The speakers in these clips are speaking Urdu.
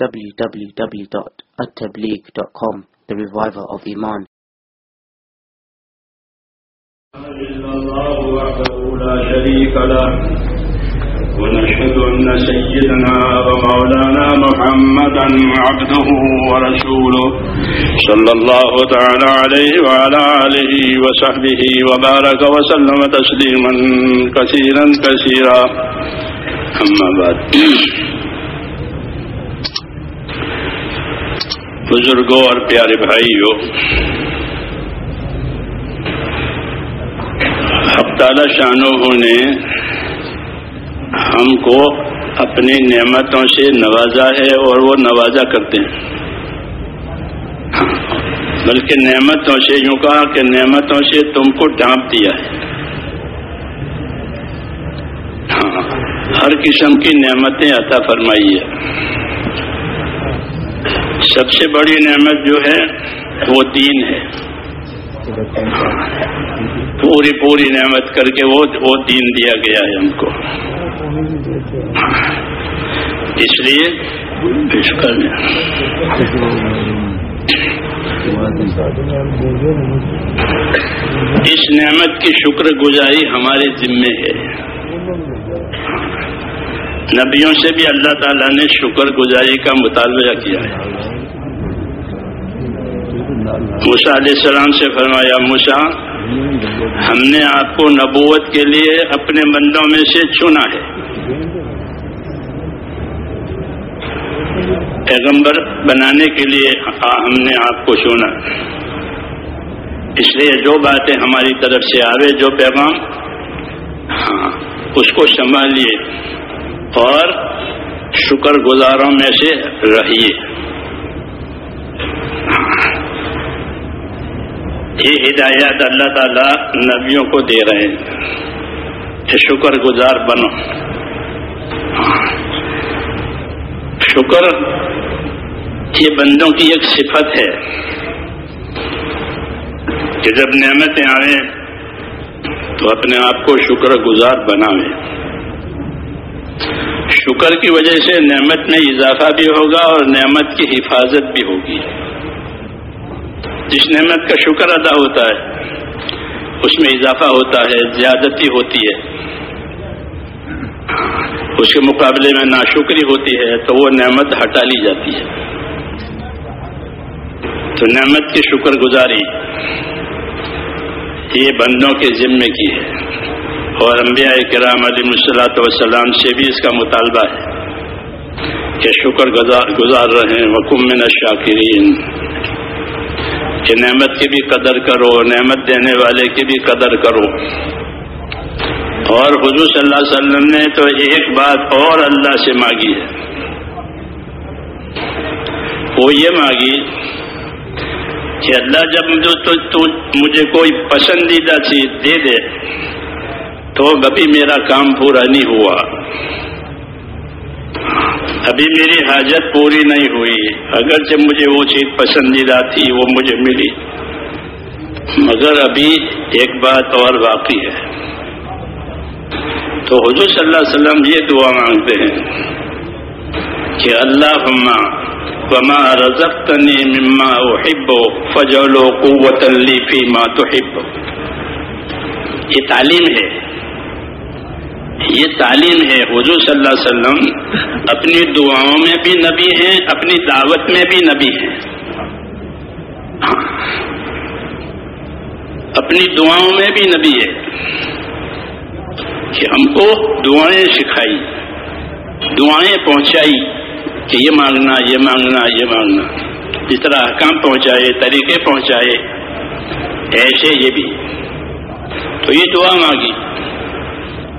www.attableek.com The Reviver of Iman. إلا الله وحده لا شريك له. ونشهد أن سيدنا ومولانا محمدا عبده ورسوله. صلى الله تعالى عليه وعلى آله وصحبه وبارك وسلم تسليما كثيرا كثيرا. أما بعد. بزرگوں اور پیارے بھائیوں حق تعالی شاہ نے ہم کو اپنی نعمتوں سے نوازا ہے اور وہ نوازا کرتے ہیں۔ بلکہ نعمتوں سے، یوں کہا کہ نعمتوں سے تم کو ڈانپ دیا ہے۔ ہاں، ہر قسم کی نعمتیں عطا فرمائی ہے۔ سب سے بڑی نعمت جو ہے وہ دین ہے۔ پوری پوری نعمت کر کے وہ وہ دین دیا گیا ہے ہم کو۔ اس لیے شکر اس نعمت کی شکر گزاری ہمارے ذمے ہے۔ نبیوں سے بھی اللہ تعالیٰ نے شکر گزاری کا مطالبہ کیا ہے۔ موسا علیہ السلام سے فرمایا موسا ہم نے آپ کو نبوت کے لیے اپنے بندوں میں سے چنا ہے۔ پیغمبر بنانے کے لیے ہم نے آپ کو چنا۔ اس لیے جو باتیں ہماری طرف سے آوے، جو پیغام ہاں اس کو سنبھالیے اور شکر گزاروں میں سے رہیے۔ یہ ہدایات اللہ تعالیٰ نبیوں کو دے رہے ہیں۔ کہ شکر گزار بنو۔ شکر یہ بندوں کی ایک صفت ہے۔ کہ جب نعمتیں آئیں تو اپنے آپ کو شکر گزار بناویں۔ شکر کی وجہ سے نعمت میں اضافہ بھی ہوگا اور نعمت کی حفاظت بھی ہوگی۔ جس نعمت کا شکر ادا ہوتا ہے، اس میں اضافہ ہوتا ہے، زیادتی ہوتی ہے۔ اس کے مقابلے میں ناشکری ہوتی ہے، تو وہ نعمت ہٹا لی جاتی ہے۔ تو نعمت کی شکر گزاری یہ بندوں کے ذمے کی ہے۔ اور انبیاء کرام علیہ السلاۃ وسلام سے بھی اس کا مطالبہ ہے کہ شکر گزار رہے ہیں وکم من شاکرین کہ نعمت کی بھی قدر کرو نعمت دینے والے کی بھی قدر کرو۔ اور حضور صلی اللہ علیہ وسلم نے تو ایک بات اور اللہ سے مانگی ہے۔ وہ یہ مانگی کہ اللہ جب مجھے تو, تو مجھے کوئی پسندیدہ چیز دے دے تو ابھی میرا کام پورا نہیں ہوا۔ ابھی میری حاجت پوری نہیں ہوئی۔ اگر جب مجھے وہ چیز پسندیدہ تھی، وہ مجھے ملی۔ مگر ابھی ایک بات اور باقی ہے۔ تو حضور صلی اللہ علیہ وسلم یہ دعا مانگتے ہیں کہ اللہ وما رزقتنی مما احب فجل قوت لی فیما تحب۔ یہ تعلیم ہے۔ یہ تعلیم ہے۔ حضور صلی اللہ علیہ وسلم اپنی دعاؤں میں بھی نبی ہیں، اپنی دعوت میں بھی نبی ہیں۔ ہاں۔ اپنی دعاؤں میں بھی نبی ہے کہ ہم کو دعائیں سکھائی، دعائیں پہنچائی کہ یہ مانگنا یہ مانگنا یہ مانگنا۔ جس طرح حکام پہنچائے، طریقے پہنچائے، ایسے یہ بھی۔ تو یہ دعا مانگی۔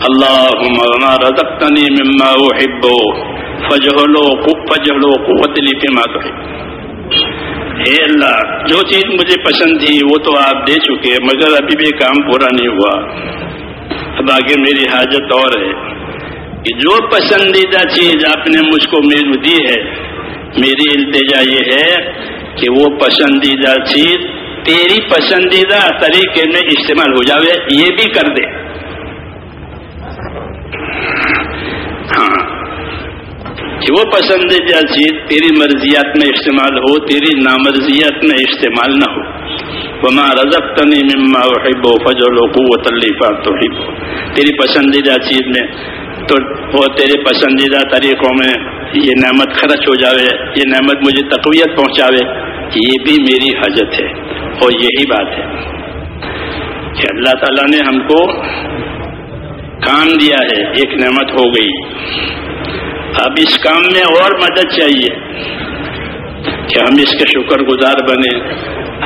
اللہ رزقتنی مما احب فجہلو فجہلو قوت لی فیما تحب. اے اللہ، جو چیز مجھے پسند تھی، وہ تو آپ دے چکے، مگر ابھی بھی کام پورا نہیں ہوا۔ اب آگے میری حاجت اور ہے کہ جو پسندیدہ چیز آپ نے مجھ کو میرے دی ہے، میری التجا یہ ہے کہ وہ پسندیدہ چیز تیری پسندیدہ طریقے میں استعمال ہو جاوے، یہ بھی کر دے۔ ہاں کہ وہ پسندیدہ چیز، تیری مرضیات میں استعمال ہو، تیری نامرضیات میں استعمال نہ ہو۔ وما رزق تنی مما وحب و فجل و قوت الفا تو تیری پسندیدہ چیز میں تو، وہ تیرے پسندیدہ طریقوں میں یہ نعمت خرچ ہو جاوے، یہ نعمت مجھے تقویت پہنچاوے یہ بھی میری حجت ہے اور یہی بات ہے۔ کہ اللہ تعالیٰ نے ہم کو کام دیا ہے، ایک نعمت ہو گئی۔ اب اس کام میں اور مدد چاہیے کہ ہم اس کے شکر گزار بنے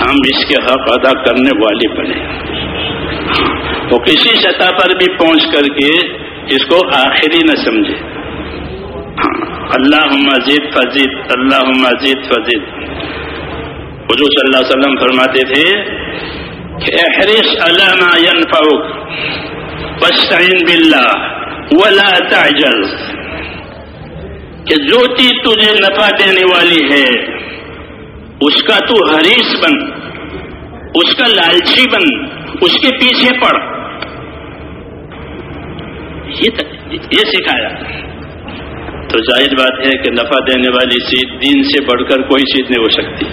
ہم اس کے حق ادا کرنے والے بنے وہ کسی سطح پر بھی پہنچ کر کے اس کو آخری نہ سمجھے۔ اللہ مزید فضید اللہ مزید فضید حضور صلی اللہ علیہ وسلم فرماتے تھے کہ احرس علامہ ينفعك واستعن بالله ولا تعجل، کہ جو چیز تجھے نفع دینے والی ہے، اس کا تو حریص بن، اس کا لالچی بن، اس کے پیچھے پڑ۔ یہ سکھایا۔ تو ظاہر بات ہے کہ نفع دینے والی چیز دین سے بڑھ کر کوئی چیز نہیں ہو سکتی۔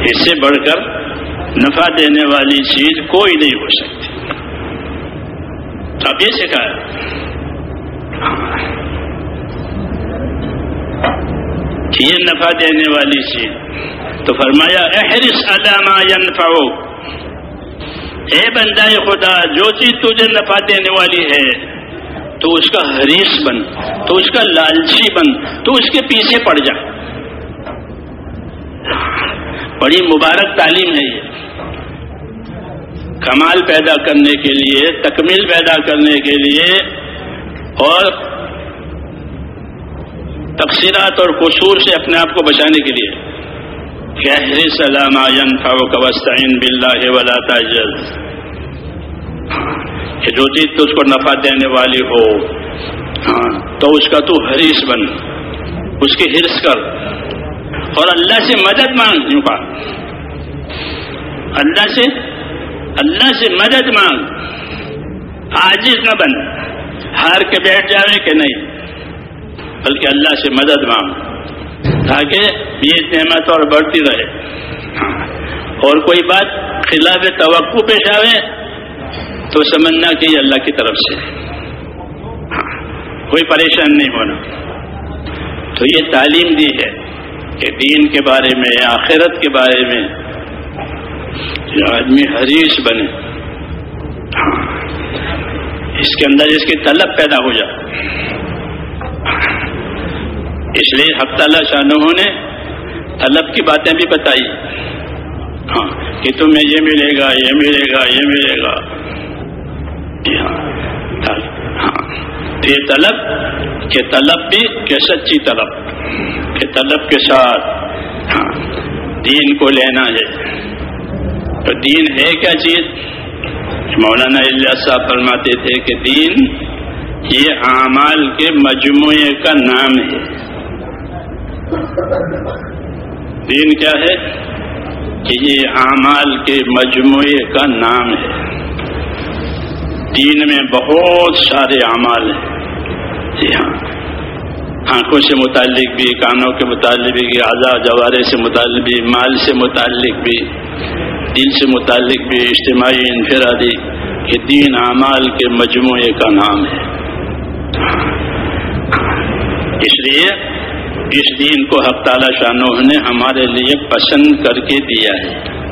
اس سے بڑھ کر نفع دینے والی چیز کوئی نہیں ہو سکتی۔ تو اب یہ سکھایا یہ نفع دینے والی چیز۔ تو فرمایا احرس علامہ ینفعو اے بندہ خدا، جو چیز تجھے نفع دینے والی ہے، تو اس کا حریص بن، تو اس کا لالچی بن، تو اس کے پیچھے پڑ جا۔ بڑی مبارک تعلیم ہے یہ۔ کمال پیدا کرنے کے لیے، تکمیل پیدا کرنے کے لیے اور تقسیرات اور قصور سے اپنے آپ کو بچانے کے لیے۔ سلام ولا تاجل۔ کہ جو چیز تو اس کو نفع دینے والی ہو ہاں تو اس کا تو حریص بن، اس کی ہرس کر۔ اور اللہ سے مدد مانگ، یوں اللہ سے اللہ سے مدد مانگ۔ عاجز نہ بن۔ ہار کے بیٹھ جاوے کہ نہیں، بلکہ اللہ سے مدد مانگ۔ تاکہ یہ نعمت اور بڑھتی رہے۔ اور کوئی بات خلاف توقع پیش آئے تو سمجھنا کہ یہ اللہ کی طرف سے۔ کوئی پریشان نہیں ہونا۔ تو یہ تعلیم دی ہے۔ کہ دین کے بارے میں یا آخرت کے بارے میں جو آدمی حریص بنے، اس کے اندر اس کی طلب پیدا ہو جائے۔ اس لیے حق تعالی شاہ نے طلب کی باتیں بھی بتائی۔ ہاں کہ تمہیں یہ ملے گا، یہ ملے گا، یہ ملے گا۔ ہاں۔, ہاں۔ ہاں یہ طلب کہ طلب بھی کہ سچی طلب، کہ طلب کے ساتھ ہاں دین کو لینا ہے۔ تو دین ہے کیا چیز؟ مولانا اللہ صاحب فرماتے تھے کہ دین یہ اعمال کے مجموعے کا نام ہے۔ دین کیا ہے؟ کہ یہ اعمال کے مجموعے کا نام ہے۔ دین میں بہت سارے اعمال ہیں۔ جی ہاں۔ آنکھوں سے متعلق بھی، کانوں کے متعلق بھی اعضا جوارے سے متعلق بھی، مال سے متعلق بھی دل سے متعلق بھی، اجتماعی انفرادی، یہ دین اعمال کے مجموعے کا نام ہے۔ اس لیے اس دین کو حق تعالی شاہ نے ہمارے لیے پسند کر کے دیا ہے۔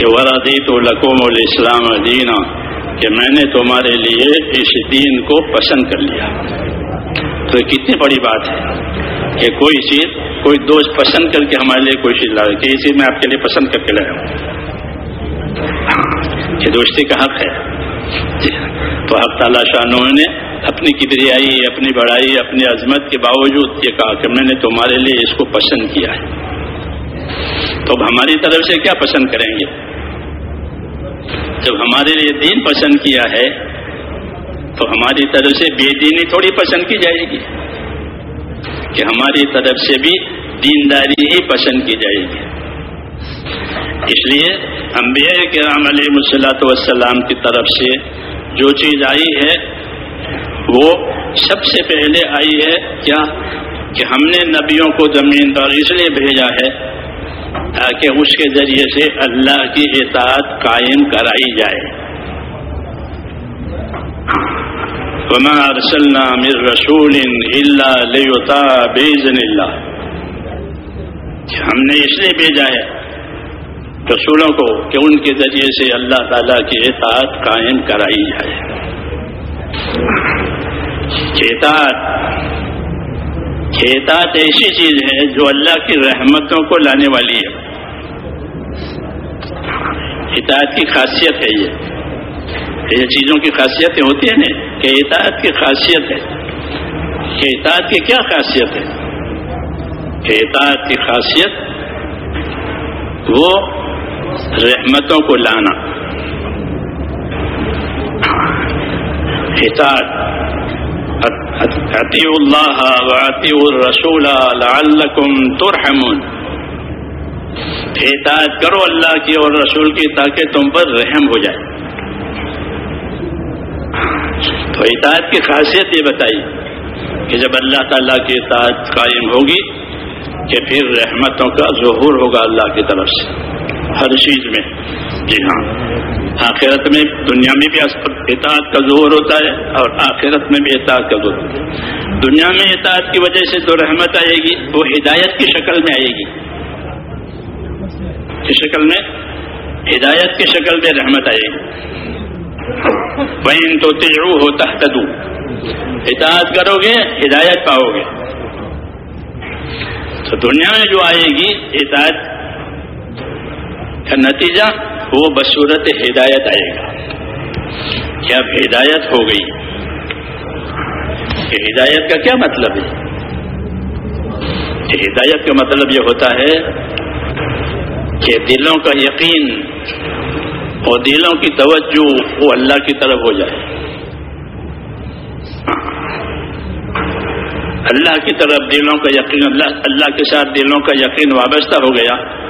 کہ ورادی تو لقوم الاسلام دینا کہ میں نے تمہارے لیے اس دین کو پسند کر لیا۔ تو یہ کتنی بڑی بات ہے کہ کوئی چیز، کوئی دوست پسند کر کے ہمارے لیے کوئی چیز لا کہ یہ چیز میں آپ کے لیے پسند کر کے لایا ہوں۔ یہ دوستی کا حق ہے۔ تو حق تعالی شاہ نے اپنی کبریائی اپنی بڑائی، اپنی عظمت کے باوجود یہ کہا کہ میں نے تمہارے لیے اس کو پسند کیا ہے۔ تو اب ہماری طرف سے کیا پسند کریں گے؟ جب ہمارے لیے دین پسند کیا ہے، تو ہماری طرف سے بے دینی تھوڑی پسند کی جائے گی۔ کہ ہماری طرف سے بھی دینداری ہی پسند کی جائے گی۔ اس لیے انبیاء کرام علیہ مسلاۃ والسلام کی طرف سے جو چیز آئی ہے، وہ سب سے پہلے آئی ہے۔ کیا؟ کہ ہم نے نبیوں کو زمین پر اس لیے بھیجا ہے تاکہ اس کے ذریعے سے اللہ کی اطاعت قائم کرائی جائے۔ وما ارسلنا من رسول الا باذن اللہ ہم نے اس لیے بھیجا ہے رسولوں کو کہ ان کے ذریعے سے اللہ تعالیٰ کی اطاعت قائم کرائی جائے۔ اطاعت ایسی چیز ہے جو اللہ کی رحمتوں کو لانے والی ہے۔ اطاعت کی خاصیت ہے یہ۔ یہ چیزوں کی خاصیتیں ہوتی ہیں نا کہ اطاعت کی خاصیت ہے۔ کہ اطاعت کی کیا خاصیت ہے؟ کہ اطاعت کی خاصیت وہ رحمتوں کو لانا۔ اطاعت عطی اللہ وعطی الرسول لعلکم ترحمون. اطاعت کرو اللہ کی اور رسول کی تاکہ تم پر رحم ہو جائے. تو اطاعت کی خاصیت یہ بتائی کہ جب اللہ تعالیٰ کی اطاعت قائم ہوگی کہ پھر رحمتوں کا ظہور ہوگا اللہ کی طرف سے. ہر چیز میں. جی ہاں. آخرت میں دنیا میں بھی اطاعت کا زور ہوتا ہے اور آخرت میں بھی اطاعت کا زور ہوتا ہے۔ دنیا میں اطاعت کی وجہ سے جو رحمت آئے گی، وہ ہدایت کی شکل میں آئے گی۔ کس شکل میں؟ ہدایت کی شکل میں رحمت آئے گی۔ بہن تو تیرو ہوتا تدو اطاعت کرو گے، ہدایت پاؤ گے۔ تو دنیا میں جو آئے گی، اطاعت کا نتیجہ وہ بصورت ہدایت آئے گا۔ کہ اب ہدایت ہو گئی؟ کہ ہدایت کا کیا مطلب ہے؟ کہ ہدایت کا مطلب یہ ہوتا ہے کہ دلوں کا یقین اور دلوں کی توجہ وہ اللہ کی طرف ہو جائے۔ اللہ کی طرف دلوں کا یقین، اللہ اللہ کے ساتھ دلوں کا یقین وابستہ ہو گیا۔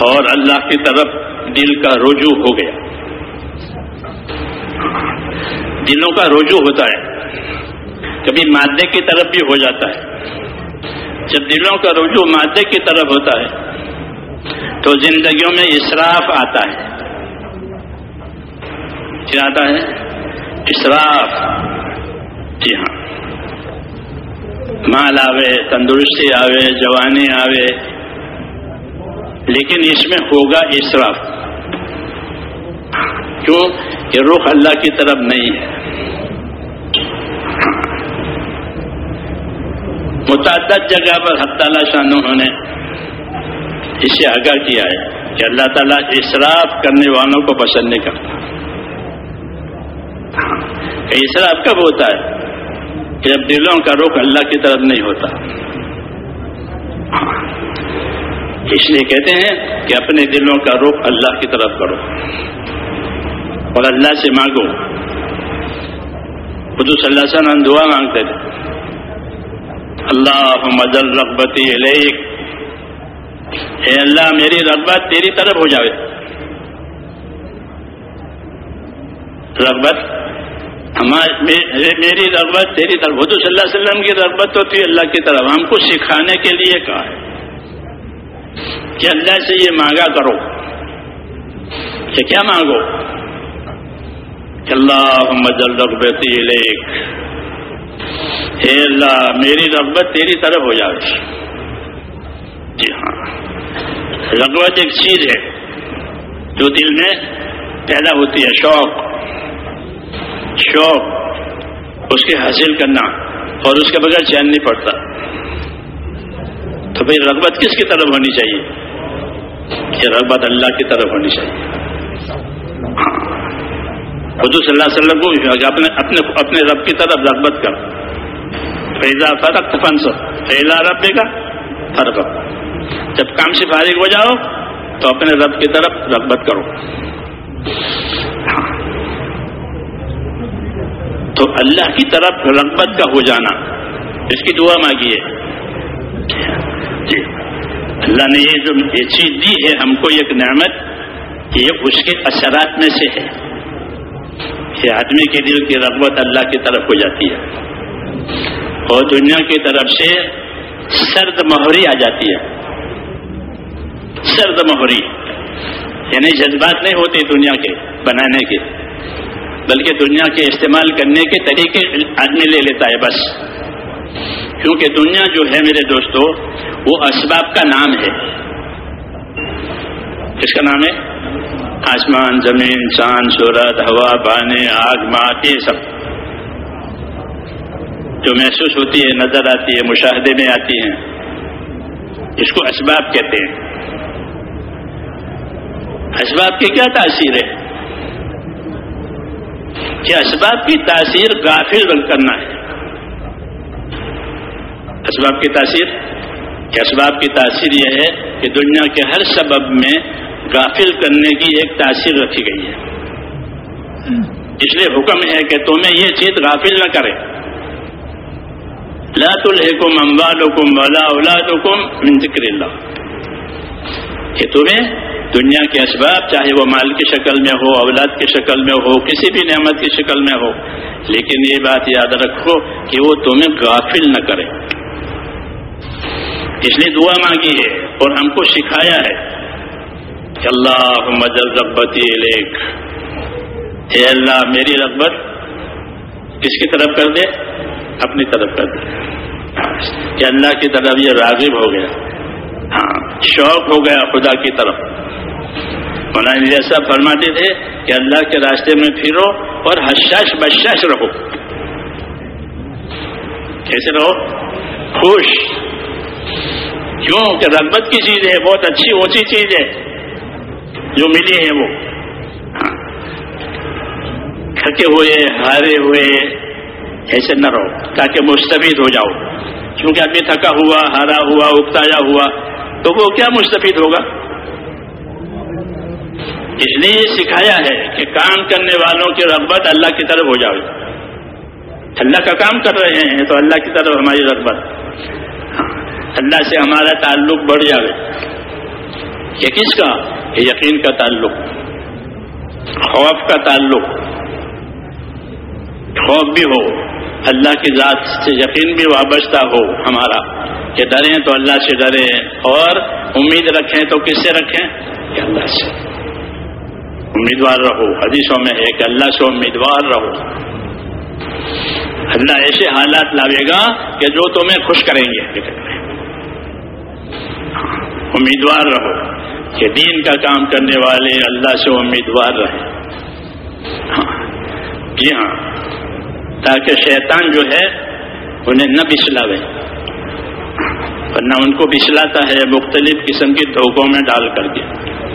اور اللہ کی طرف دل کا رجوع ہو گیا۔ دلوں کا رجوع ہوتا ہے۔ کبھی مادے کی طرف بھی ہو جاتا ہے۔ جب دلوں کا رجوع مادے کی طرف ہوتا ہے، تو زندگیوں میں اسراف آتا ہے۔ کیا آتا ہے؟ اسراف۔ جی ہاں۔ مال آوے، تندرستی آوے، جوانی آوے لیکن اس میں ہوگا اسراف کیوں؟ کہ رخ اللہ کی طرف نہیں ہے۔ متعدد جگہ پر حد تعالیٰ شانوں نے اسے آگاہ کیا ہے کہ اللہ تعالیٰ اسراف کرنے والوں کو پسند نہیں کرتا۔ اسراف کب ہوتا ہے؟ جب دلوں کا رخ اللہ کی طرف نہیں ہوتا۔ اس لیے کہتے ہیں کہ اپنے دلوں کا رخ اللہ کی طرف کرو اور اللہ سے مانگو۔ خود صلی اللہ علیہ وسلم دعا مانگتے تھے۔ اللہ مدل رغبتی علیک۔ اے اللہ، میری رغبت تیری طرف ہو جائے رغبت؟ میری رغبت تیری طرف۔ حضور صلی اللہ علیہ وسلم کی رغبت تو تھی اللہ کی طرف۔ ہم کو سکھانے کے لیے کہا ہے۔ کہ اللہ سے یہ مانگا کرو کہ کیا مانگو؟ کہ اللہ مجل رغبتی لیک اے اللہ، میری رغبت تیری طرف ہو جائے۔ جی ہاں۔ رغبت ایک چیز ہے جو دل میں پیدا ہوتی ہے، شوق۔ شوق، اس کے حاصل کرنا اور اس کے بغیر چین نہیں پڑتا۔ تو بھائی رغبت کس کی طرف ہونی چاہیے؟ یہ رغبت اللہ کی طرف ہونی چاہیے۔ ہاں۔ حضور صلی اللہ علیہ وسلم کو اپنے اپنے اپنے رب کی طرف رغبت کر۔ فیضا فرق فنس فیضا رب دے گا فرق جب کام سے فارغ ہو جاؤ، تو اپنے رب کی طرف رغبت کرو۔ ہاں۔ تو اللہ کی طرف رغبت کا ہو جانا۔ اس کی دعا مانگیے۔ اللہ نے یہ جو یہ چیز دی ہے، ہم کو ایک نعمت یہ اس کے اثرات میں سے ہے۔ کہ آدمی کے دل کی رغبت اللہ کی طرف ہو جاتی ہے۔ اور دنیا کی طرف سے سرد مہوری آ جاتی ہے۔ سرد مہوری یعنی جذبات نہیں ہوتے دنیا کے بنانے کے، بلکہ دنیا کے استعمال کرنے کے طریقے آدمی لے لیتا ہے بس۔ کیونکہ دنیا جو ہے میرے دوستو، وہ اسباب کا نام ہے۔ کس کا نام ہے؟ آسمان، زمین، چاند، سورج، ہوا، پانی، آگ مات یہ سب۔ جو محسوس ہوتی ہے، نظر آتی ہے، مشاہدے میں آتی ہیں۔ اس کو اسباب کہتے ہیں۔ اسباب کی کیا تاثیر ہے؟ کہ اسباب کی تاثیر غافل بن کرنا ہے۔ اسباب کی تاثیر؟ کہ اسباب کی تاثیر یہ ہے کہ دنیا کے ہر سبب میں غافل کرنے کی ایک تاثیر رکھی گئی ہے۔ اس لیے حکم ہے کہ تمہیں یہ چیز غافل نہ کرے۔ لا تلحکم اموالکم ولا اولادکم من ذکر اللہ۔ کہ تمہیں دنیا کے اسباب، چاہے وہ مال کی شکل میں ہو، اولاد کی شکل میں ہو، کسی بھی نعمت کی شکل میں ہو، لیکن یہ بات یاد رکھو کہ وہ تمہیں غافل نہ کرے۔ اس لیے دعا مانگی ہے اور ہم کو سکھایا ہے کہ اللہ مجل رغبتی لیک اے اللہ، میری رغبت کس کی طرف کر دے؟ اپنی طرف کر دے۔ کہ اللہ کی طرف یہ راغب ہو گیا۔ ہاں شوق ہو گیا خدا کی طرف۔ مولانا جیسا فرماتے تھے کہ اللہ کے راستے میں پھرو اور حشاش بشاش رہو۔ کیسے رہو؟ خوش۔ کیوں کہ رغبت کی چیز ہے، بہت اچھی اونچی چیز ہے۔ جو ملی ہے وہ۔ ہاں۔ تھکے ہوئے، ہارے ہوئے، ایسے نہ رہو، تاکہ مستفید ہو جاؤ۔ کیونکہ ابھی تھکا ہوا، ہارا ہوا، اکتایا ہوا، تو وہ کیا مستفید ہوگا؟ اس لیے یہ سکھایا ہے کہ کام کرنے والوں کی رغبت اللہ کی طرف ہو جائے اللہ کا کام کر رہے ہیں تو اللہ کی طرف ہماری رغبت۔ اللہ سے ہمارا تعلق بڑھ جائے یہ کس کا؟ یہ یقین کا تعلق۔ خوف کا تعلق۔ خوف بھی ہو، اللہ کی ذات سے یقین بھی وابستہ ہو ہمارا۔ کہ ڈریں تو اللہ سے ڈریں، اور امید رکھیں تو کس سے رکھیں؟ کہ اللہ سے۔ امیدوار رہو۔ حدیثوں میں ہے کہ اللہ سے امیدوار رہو۔ اللہ ایسے حالات لاوے گا کہ جو تمہیں خوش کریں گے۔ امیدوار رہو کہ دین کا کام کرنے والے اللہ سے امیدوار رہے ہاں۔ جی ہاں۔ تاکہ شیطان جو ہے، انہیں نہ بچلاوے۔ ورنہ ان کو بچلاتا ہے مختلف قسم کی دھوکوں میں ڈال کر کے۔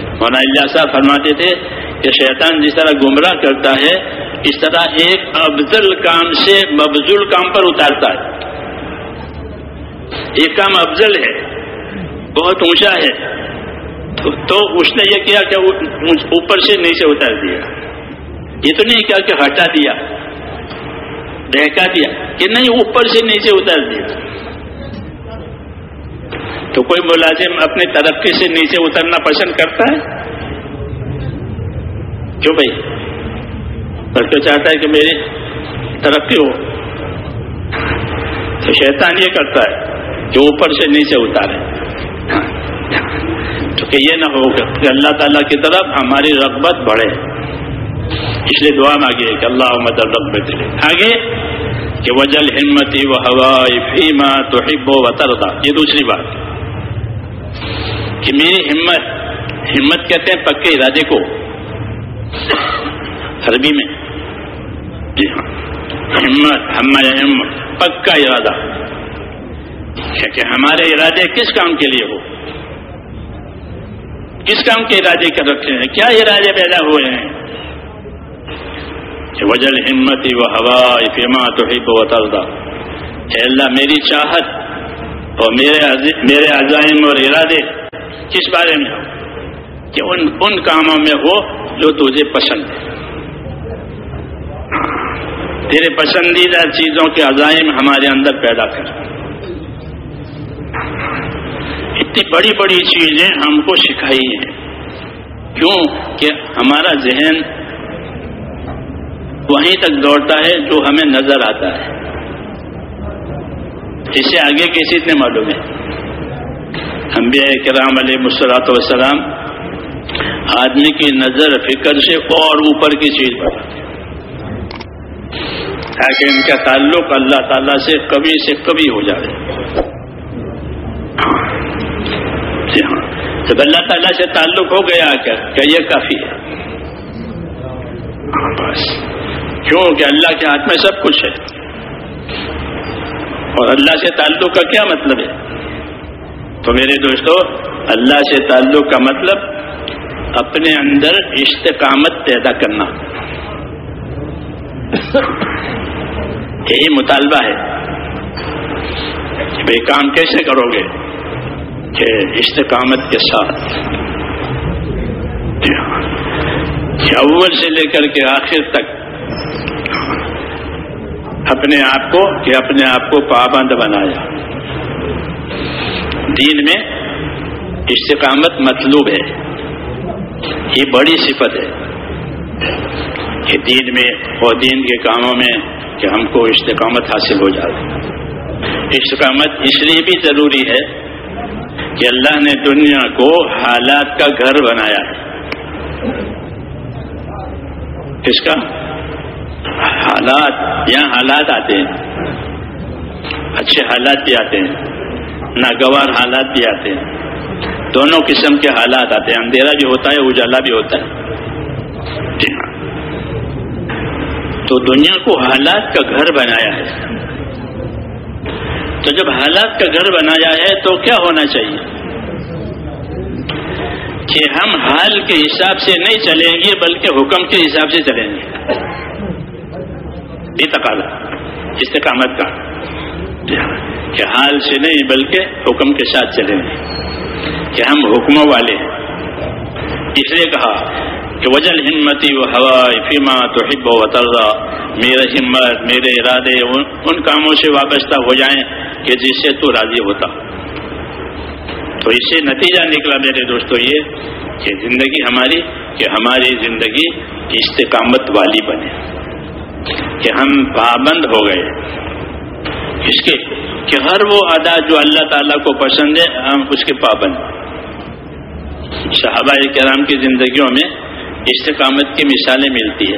مولانا صاحب فرماتے تھے کہ شیطان جس طرح گمراہ کرتا ہے، اس طرح ایک افضل کام سے مبزول کام پر اتارتا ہے۔ ایک کام افضل ہے۔ بہت اونچا ہے۔ تو اس نے یہ کیا کہ اوپر سے نیچے اتار دیا۔ یہ تو نہیں کیا کہ ہٹا دیا۔ بہکا دیا۔ کہ نہیں، اوپر سے نیچے اتار دیا۔ تو کوئی ملازم اپنی ترقی سے نیچے اترنا پسند کرتا ہے؟ کیوں بھائی؟ بلکہ چاہتا ہے کہ میری ترقی ہو۔ تو شیطان یہ کرتا ہے کہ اوپر سے نیچے اتارے۔ کہ یہ نہ ہو کہ اللہ تعالیٰ کی طرف ہماری رغبت بڑھے۔ اس لیے دعا مانگیے کہ اللہ مدد رغبت آگے کہ وجل ہمتی و ہوائی فیما تو ہب و یہ دوسری بات۔ کہ میری ہمت ہمت کہتے ہیں پکے ارادے کو۔ عربی میں۔ جی ہاں۔ ہمت ہمت پکا ارادہ۔ کہ ہمارے ارادے کس کام کے لیے ہو؟ کس کام کے ارادے کر رکھے ہیں؟ کیا ارادے پیدا ہوئے ہیں؟ کہ وجل ہمت و ہوا فیما تو اے اللہ، میری چاہت اور میرے میرے عزائم اور ارادے کس بارے میں ہو؟ کہ ان ان کاموں میں ہو جو تجھے پسند ہے تیرے پسندیدہ چیزوں کے عزائم ہمارے اندر پیدا کر۔ اتنی بڑی بڑی چیزیں ہم کو سکھائی ہیں۔ کیوں کہ ہمارا ذہن وہیں تک دوڑتا ہے جو ہمیں نظر آتا ہے۔ اسے آگے کی چیز نے معلوم ہے انبیاء کرام علیہ مسلاط وسلام آدمی کی نظر، فکر سے اور اوپر کی چیز پر۔ تاکہ ان کا تعلق اللہ تعالی سے کبھی سے کبھی ہو جائے۔ جی ہاں۔ جب اللہ تعالیٰ سے تعلق ہو گیا کر کیا یہ کافی ہے؟ ہاں بس۔ کیوں؟ کہ اللہ کے ہاتھ میں سب کچھ ہے۔ اور اللہ سے تعلق کا کیا مطلب ہے؟ تو میرے دوستو، اللہ سے تعلق کا مطلب اپنے اندر استقامت پیدا کرنا۔ یہی مطالبہ ہے۔ کہ بھائی کام کیسے کرو گے؟ کہ استقامت کے ساتھ جی ہاں، اول سے لے کر کے آخر تک اپنے آپ کو کہ اپنے آپ کو پابند بنایا۔ دین میں استقامت مطلوب ہے۔ یہ بڑی صفت ہے کہ دین میں اور دین کے کاموں میں کہ ہم کو استقامت حاصل ہو جائے۔ استقامت اس لیے بھی ضروری ہے کہ اللہ نے دنیا کو حالات کا گھر بنایا ہے۔ کس کا حالات، یہاں حالات آتے ہیں۔ اچھے حالات بھی آتے ہیں۔ ناگوار حالات بھی آتے ہیں۔ دونوں قسم کے حالات آتے ہیں۔ اندھیرا بھی ہوتا ہے، اجالا بھی ہوتا ہے۔ جی ہاں۔ تو دنیا کو حالات کا گھر بنایا ہے۔ تو جب حالات کا گھر بنایا ہے تو کیا ہونا چاہیے؟ کہ ہم حال کے حساب سے نہیں چلیں گے بلکہ حکم کے حساب سے چلیں گے۔ یہ تقاضا، استقامت کا۔ کہ حال سے نہیں بلکہ حکم کے ساتھ چلیں گے۔ کہ ہم حکموں والے ہیں۔ اس لیے کہا کہ وجل ہمتی و ہوا فیما تو ہب و ترا میرا ہمت، میرے ارادے ان کاموں سے وابستہ ہو جائیں کہ جس سے تو راضی ہوتا۔ تو اس سے نتیجہ نکلا میرے دوستو یہ کہ زندگی ہماری، کہ ہماری زندگی استقامت والی بنے۔ کہ ہم پابند ہو گئے۔ اس کے کہ ہر وہ ادا جو اللہ تعالیٰ کو پسند ہے، ہم اس کے پابند۔ صحابہ کرام کی زندگیوں میں استقامت کی مثالیں ملتی ہے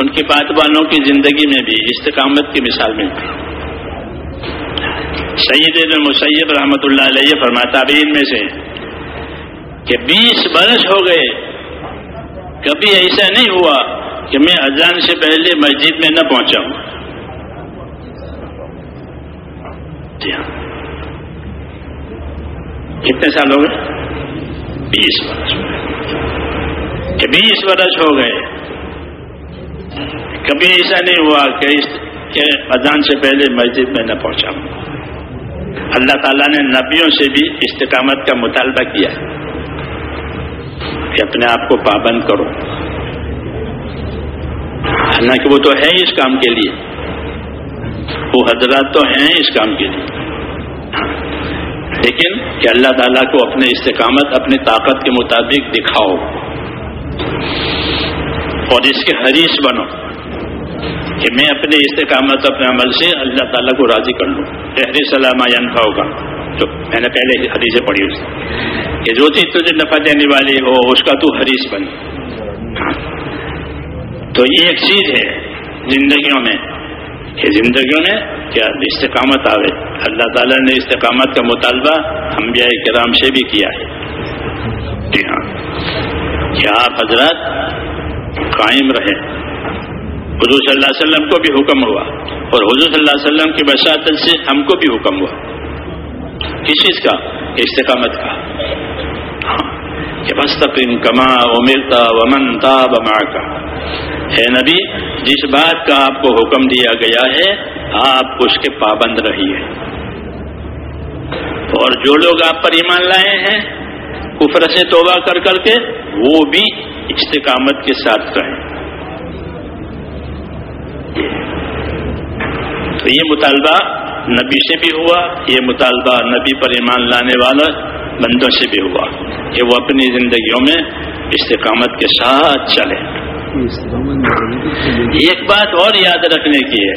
ان کے بات والوں کی زندگی میں بھی استقامت کی مثال ملتی ہے۔ سید المسیب رحمۃ اللہ علیہ فرماتا میں سے، کہ بیس برس ہو گئے، کبھی ایسا نہیں ہوا کہ میں اذان سے پہلے مسجد میں نہ پہنچا ہوں۔ جی ہاں۔ کتنے سال ہو گئے؟ بیس برس۔ کہ بیس برس ہو گئے۔ کبھی ایسا نہیں ہوا کہ اذان سے پہلے مسجد میں نہ پہنچا۔ ہوں اللہ تعالیٰ نے نبیوں سے بھی استقامت کا مطالبہ کیا کہ اپنے آپ کو پابند کرو۔ حالانکہ وہ تو ہے اس کام کے لیے۔ وہ حضرات تو ہیں اس کام کے لیے۔ لیکن کہ اللہ تعالیٰ کو اپنے استقامت، اپنی طاقت کے مطابق دکھاؤ۔ اور اس کے حریث بنو کہ میں اپنے استقامت اپنے عمل سے اللہ تعالیٰ کو راضی کر لوں۔ تحری سلامہ انفا ہوگا۔ تو میں نے پہلے حدیثیں پڑھی اس کہ جو چیز تجھے نفع دینے والی ہو، اس کا تو حریث بن۔ تو یہ ایک چیز ہے زندگیوں میں۔ کہ زندگیوں میں کیا استقامت آوے۔ اللہ تعالیٰ نے استقامت کا مطالبہ انبیاء کرام سے بھی کیا ہے۔ جی ہاں۔ کیا آپ حضرات قائم رہے حضور صلی اللہ علیہ وسلم کو بھی حکم ہوا۔ اور حضور صلی اللہ علیہ وسلم کی بشاطت سے ہم کو بھی حکم ہوا۔ کس چیز کا؟ استقامت کا۔ ہاں۔ کہ بس تک کما امرتا ومن تا بما کا ہے نبی، جس بات کا آپ کو حکم دیا گیا ہے، آپ اس کے پابند رہیے اور جو لوگ آپ پر ایمان لائے ہیں، کفر سے توبہ کر کر کے وہ بھی استقامت کے ساتھ رہیں تو یہ مطالبہ نبی سے بھی ہوا، یہ مطالبہ نبی پر ایمان لانے والا بندوں سے بھی ہوا کہ وہ اپنی زندگیوں میں استقامت کے ساتھ چلے۔ ایک بات اور یاد رکھنے کی ہے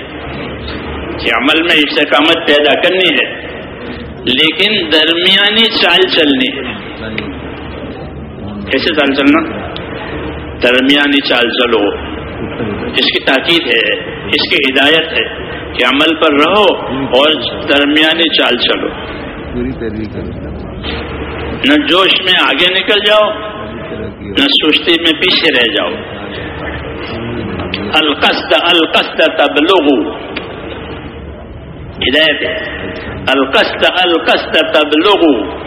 کہ عمل میں استقامت پیدا کرنی ہے، لیکن درمیانی چال چلنی ہے۔ کیسے چال چلنا درمیانی چال چلو اس کی تاکید ہے اس کی ہدایت ہے کہ عمل پر رہو اور درمیانی چال چلو۔ نہ جوش میں آگے نکل جاؤ نہ سستی میں پیچھے رہ جاؤ۔ القصد القصد تبلغو۔ ہدایت ہے۔ القصد القصد تبلغو۔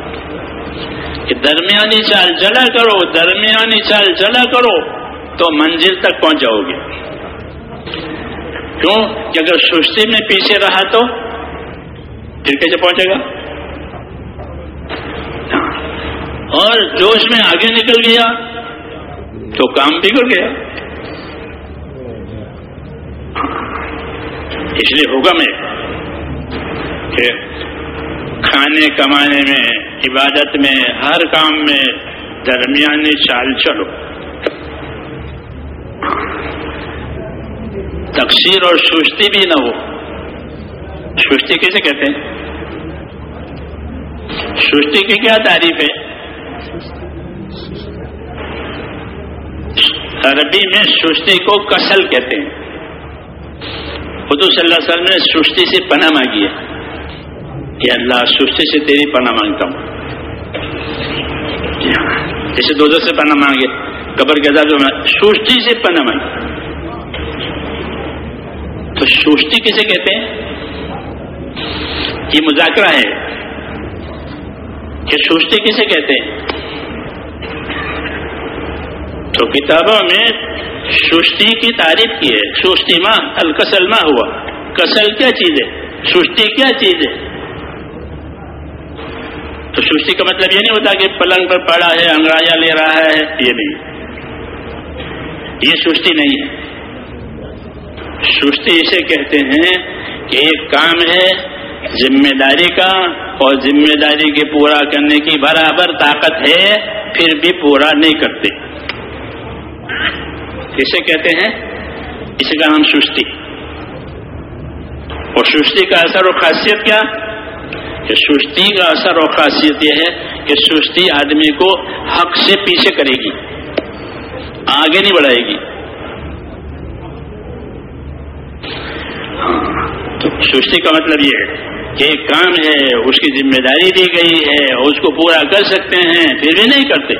کہ درمیانی چال چلا کرو، درمیانی چال چلا کرو، تو منزل تک پہنچ جاؤ گے۔ کیوں؟ کہ اگر سستی میں پیچھے رہا تو پھر کیسے پہنچے گا؟ ہاں۔ اور جوش میں آگے نکل گیا تو کام بگڑ گیا۔ ہاں۔ اس لیے ہوگا میں کہ کھانے کمانے میں، عبادت میں، ہر کام میں درمیانی چال چلو۔ تقسیر اور سستی بھی نہ ہو۔ سستی کیسے کہتے ہیں؟ سستی کی کیا تعریف ہے؟ عربی میں سستی کو کسل کہتے ہیں۔ حضور صلی اللہ علیہ وسلم نے سستی سے پناہ مانگی ہے۔ کہ اللہ سستی سے تیری پناہ مانگتا ہوں۔ جی ہاں۔ جیسے دو دو سے پناہ مانگے، قبر کے عذاب میں سستی سے پناہ مانگی تو سستی کسے کہتے ہیں؟ یہ مذاکرہ ہے۔ کہ سستی کسے کہتے ہیں؟ تو کتابوں میں سستی کی تعریف کی ہے۔ سستی ماں، الکسل ماں ہوا۔ کسل کیا چیز ہے؟ سستی کیا چیز ہے؟ تو سستی کا مطلب یہ نہیں ہوتا کہ پلنگ پر پڑا ہے انگرایا لے رہا ہے، یہ نہیں۔ یہ سستی نہیں ہے۔ سستی اسے کہتے ہیں کہ ایک کام ہے ذمہ داری کا اور ذمہ داری کے پورا کرنے کی برابر طاقت ہے، پھر بھی پورا نہیں کرتے۔ کسے کہتے ہیں؟ اسی کا نام سستی۔ اور سستی کا اثر و خاصیت کیا؟ کہ سستی کا اثر و خاصیت یہ ہے کہ سستی آدمی کو حق سے پیچھے کرے گی، آگے نہیں بڑھائے گی۔ تو سستی کا مطلب یہ ہے کہ ایک کام ہے، اس کی ذمہ داری دی گئی ہے، اس کو پورا کر سکتے ہیں، پھر بھی نہیں کرتے۔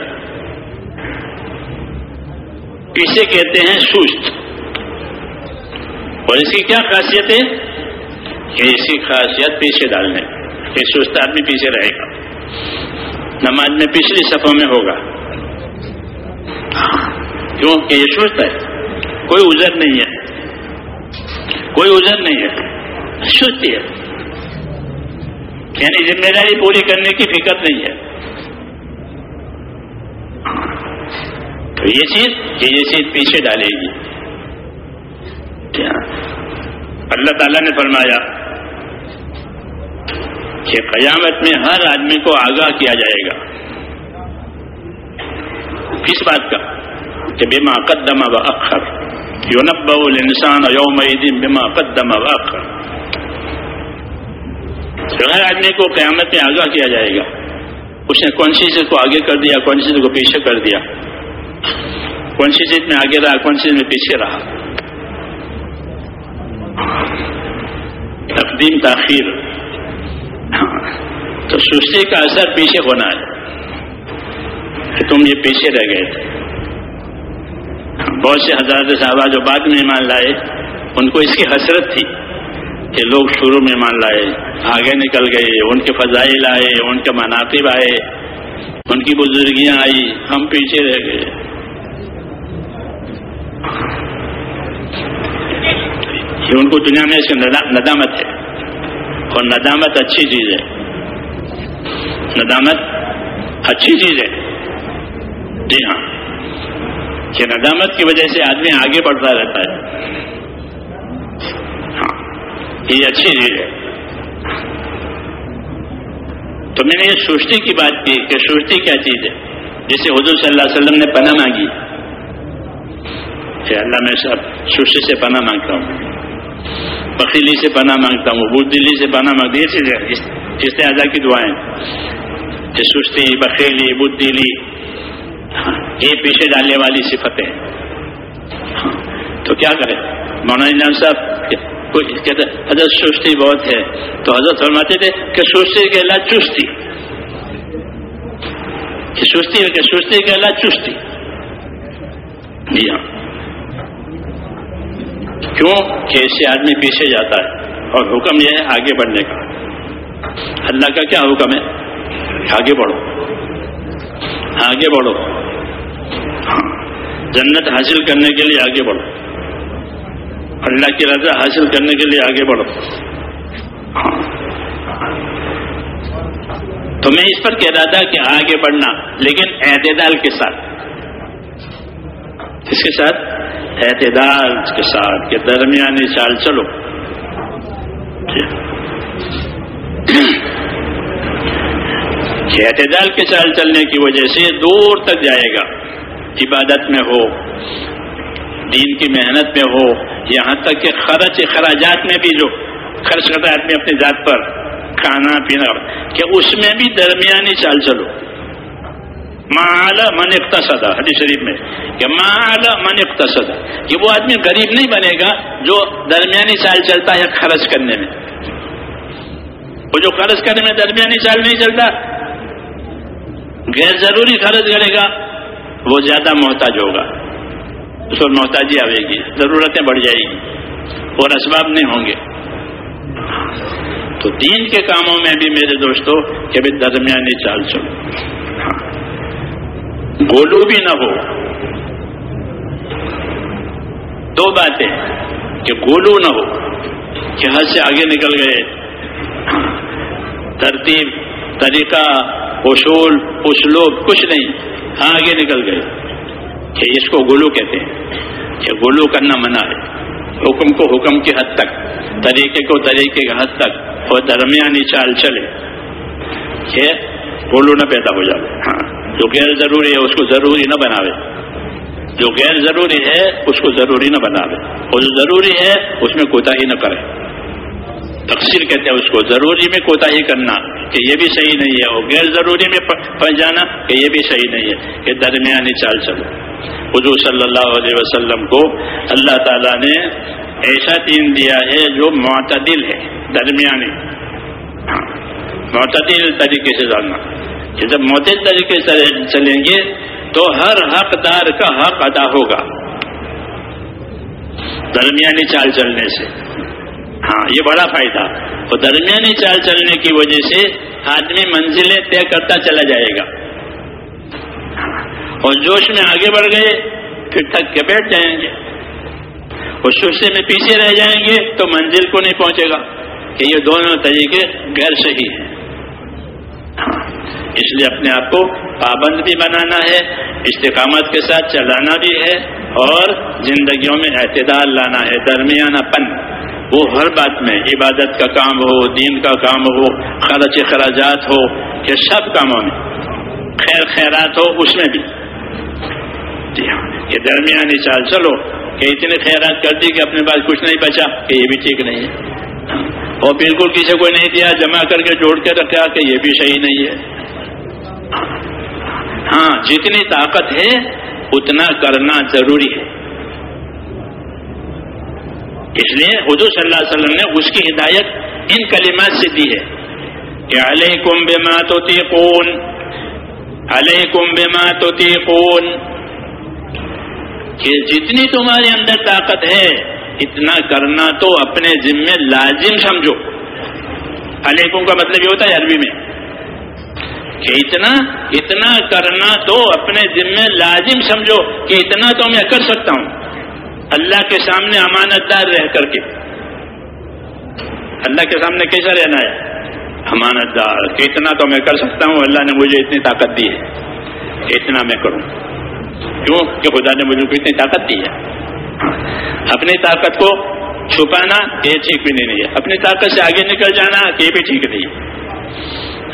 اسے کہتے ہیں سست۔ اور اس کی کیا خاصیت ہے؟ کہ اس کی خاصیت پیچھے ڈالنے۔ کہ سست آدمی پیچھے رہے گا۔ نماز میں پچھلی صفوں میں ہوگا۔ کیوں؟ کہ یہ سست ہے۔ کوئی ازر نہیں ہے۔ کوئی ازر نہیں ہے۔ سست ہے۔ یعنی ذمہ داری پوری کرنے کی فکر نہیں ہے۔ تو یہ چیز کہ یہ چیز پیچھے ڈالے گی۔ اللہ تعالیٰ نے فرمایا کہ قیامت میں ہر آدمی کو آگاہ کیا جائے گا۔ کس بات کا؟ کہ بیما قدم و اخر۔ یونب الانسان یوم بیما قدم و اخر۔ ہر آدمی کو قیامت میں آگاہ کیا جائے گا۔ اس نے کون سی چیز کو آگے کر دیا، کون سی چیز کو پیچھے کر دیا؟ کون سی چیز میں آگے رہا، کون سی چیز میں پیچھے رہا؟ تقدیم تاخیر۔ تو سستی کا اثر پیچھے ہونا ہے کہ تم یہ پیچھے رہ گئے تھے۔ بہت سے حضرات صاحبہ جو بعد میں ایمان لائے، ان کو اس کی حسرت تھی کہ لوگ شروع میں مان لائے، آگے نکل گئے، ان کے فضائل آئے، ان کے مناقب آئے، ان کی بزرگیاں آئی ہم پیچھے رہ گئے۔ یہ ان کو دنیا میں اس کی ندامت ہے۔ اور ندامت اچھی چیز ہے۔ ندامت اچھی چیز ہے۔ جی ہاں۔ کہ ندامت کی وجہ سے آدمی آگے بڑھتا رہتا ہے۔ ہاں۔ یہ اچھی چیز ہے۔ تو میں نے یہ سوچنے کی بات کی کہ سوچتی کیا چیز ہے۔ جسے حضور صلی اللہ علیہ وسلم نے پناہ مانگی۔ کہ اللہ میں سب سستی سے پناہ مانگتا ہوں۔ بخیلی سے پناہ مانگتا ہوں بد دلی سے پناہ مانگتی یہ چیزیں استعدا کی دعائیں۔ کہ سستی، بخیلی بد دلی ہاں، یہ پیچھے ڈالنے والی صفتیں ہاں، تو کیا کرے مولانا صاحب حضرت سستی بہت ہے۔ تو حضرت فرماتے تھے کہ سستی کے اللہ چستی۔ کہ سستی کہ سستی کے اللہ چستی۔ جی ہاں۔ کیوں کہ اس سے آدمی پیچھے جاتا ہے اور حکم یہ ہے آگے بڑھنے کا۔ اللہ کا کیا حکم ہے؟ آگے بڑھو۔ آگے بڑھو۔ جنت حاصل کرنے کے لیے آگے بڑھو۔ اللہ کی رضا حاصل کرنے کے لیے آگے بڑھو۔ تو میں اس پر کہہ رہا تھا کہ آگے بڑھنا، لیکن اعتدال کے ساتھ۔ کس کے ساتھ؟ اعتدال کے ساتھ کہ درمیانی چال چلو۔ اعتدال کے چال چلنے کی وجہ سے دور تک جائے گا۔ عبادت میں ہو، دین کی محنت میں ہو، یہاں تک کہ خرچ، اخراجات میں بھی جو خرچ کرتا ہے آدمی اپنی ذات پر کھانا پینا، کہ اس میں بھی درمیانی چال چلو۔ مالا من اقتصدا حدیث شریف میں. کہ مالا من اقتصدا کہ وہ آدمی غریب نہیں بنے گا جو درمیانی چال چلتا ہے خرچ کرنے میں. وہ جو خرچ کرنے میں درمیانی چال نہیں چلتا، غیر ضروری خرچ کرے گا، وہ زیادہ محتاج ہوگا. اس پر محتاجی آئے گی، ضرورتیں بڑھ جائے گی، اور اسباب نہیں ہوں گے. تو دین کے کاموں میں بھی میرے دوستوں کہ بھی درمیانی چال چلو. گولو بھی نہ ہو۔ دو باتیں کہ گولو نہ ہو کہ حد سے آگے نکل گئے۔ ترتیب، طریقہ، اصول، اسلوب، کچھ نہیں ہاں آگے نکل گئے۔ کہ اس کو گولو کہتے ہیں، کہ گولو کرنا منع ہے۔ حکم کو حکم کی حد تک، طریقے کو طریقے کی حد تک، اور درمیانی چال چلے۔ کہ گولو نہ پیدا ہو جائے ہاں۔ جو غیر ضروری ہے اس کو ضروری نہ بناوے۔ جو غیر ضروری ہے اس کو ضروری نہ بناوے۔ اور جو ضروری ہے اس میں کوتا ہی نہ کرے۔ تقسیر کہتے ہیں اس کو ضروری میں کوتا ہی کرنا کہ یہ بھی صحیح نہیں ہے اور غیر ضروری میں پھنس جانا کہ یہ بھی صحیح نہیں ہے کہ درمیانی چال چلو۔ حضور صلی اللہ علیہ وسلم کو اللہ تعالیٰ نے ایسا دین دیا ہے جو معتدل ہے، درمیانی۔ ہاں معتدل طریقے سے جاننا۔ کہ جب معتدل طریقے سے چلیں گے تو ہر حقدار کا حق ادا ہوگا۔ درمیانی چال چلنے سے۔ ہاں یہ بڑا فائدہ۔ اور درمیانی چال چلنے کی وجہ سے آدمی منزلیں طے کرتا چلا جائے گا۔ اور جوش میں آگے بڑھ گئے، پھر تھک کے بیٹھ جائیں گے۔ اور شوشے میں پیچھے رہ جائیں گے تو منزل کو نہیں پہنچے گا۔ کہ یہ دونوں طریقے غیر صحیح ہیں۔ اس لیے اپنے آپ کو پابند بھی بنانا ہے، استقامت کے ساتھ چلانا بھی ہے اور زندگیوں میں اعتدال لانا ہے درمیانہ پن وہ ہر بات میں عبادت کا کام ہو، دین کا کام ہو، خرچ اخراجات ہو، یہ سب کاموں میں خیر خیرات ہو، اس میں بھی۔ جی ہاں یہ درمیانی چال، چلو، کہ اتنے خیرات کر دی کہ اپنے پاس کچھ نہیں بچا، کہ یہ بھی ٹھیک نہیں ہے۔ اور بالکل کسی کو نہیں دیا جمع کر کے جوڑ کے رکھا کہ یہ بھی صحیح نہیں ہے۔ ہاں جتنی طاقت ہے، اتنا کرنا ضروری ہے۔ اس لیے حضور صلی اللہ علیہ وسلم نے اس کی ہدایت ان کلمات سے دی ہے۔ کہ علیکم بما تطیقون، علیکم بما تطیقون۔ کہ جتنی تمہارے اندر طاقت ہے اتنا کرنا تو اپنے ذمے لازم سمجھو۔ علیکم کا مطلب یہ ہوتا ہے عربی میں کہ اتنا اتنا کرنا تو اپنے ذمے لازم سمجھو کہ اتنا تو میں کر سکتا ہوں۔ اللہ کے سامنے امانت دار رہ کر کے۔ اللہ کے سامنے کیسا رہنا ہے؟ امانت دار کہ اتنا تو میں کر سکتا ہوں، اللہ نے مجھے اتنی طاقت دی ہے۔ کہ اتنا میں کروں۔ کیوں؟ کہ خدا نے مجھے اتنی طاقت دی ہے۔ اپنی طاقت کو چھپانا یہ ٹھیک بھی نہیں ہے۔ اپنی طاقت سے آگے نکل جانا یہ بھی ٹھیک نہیں ہے۔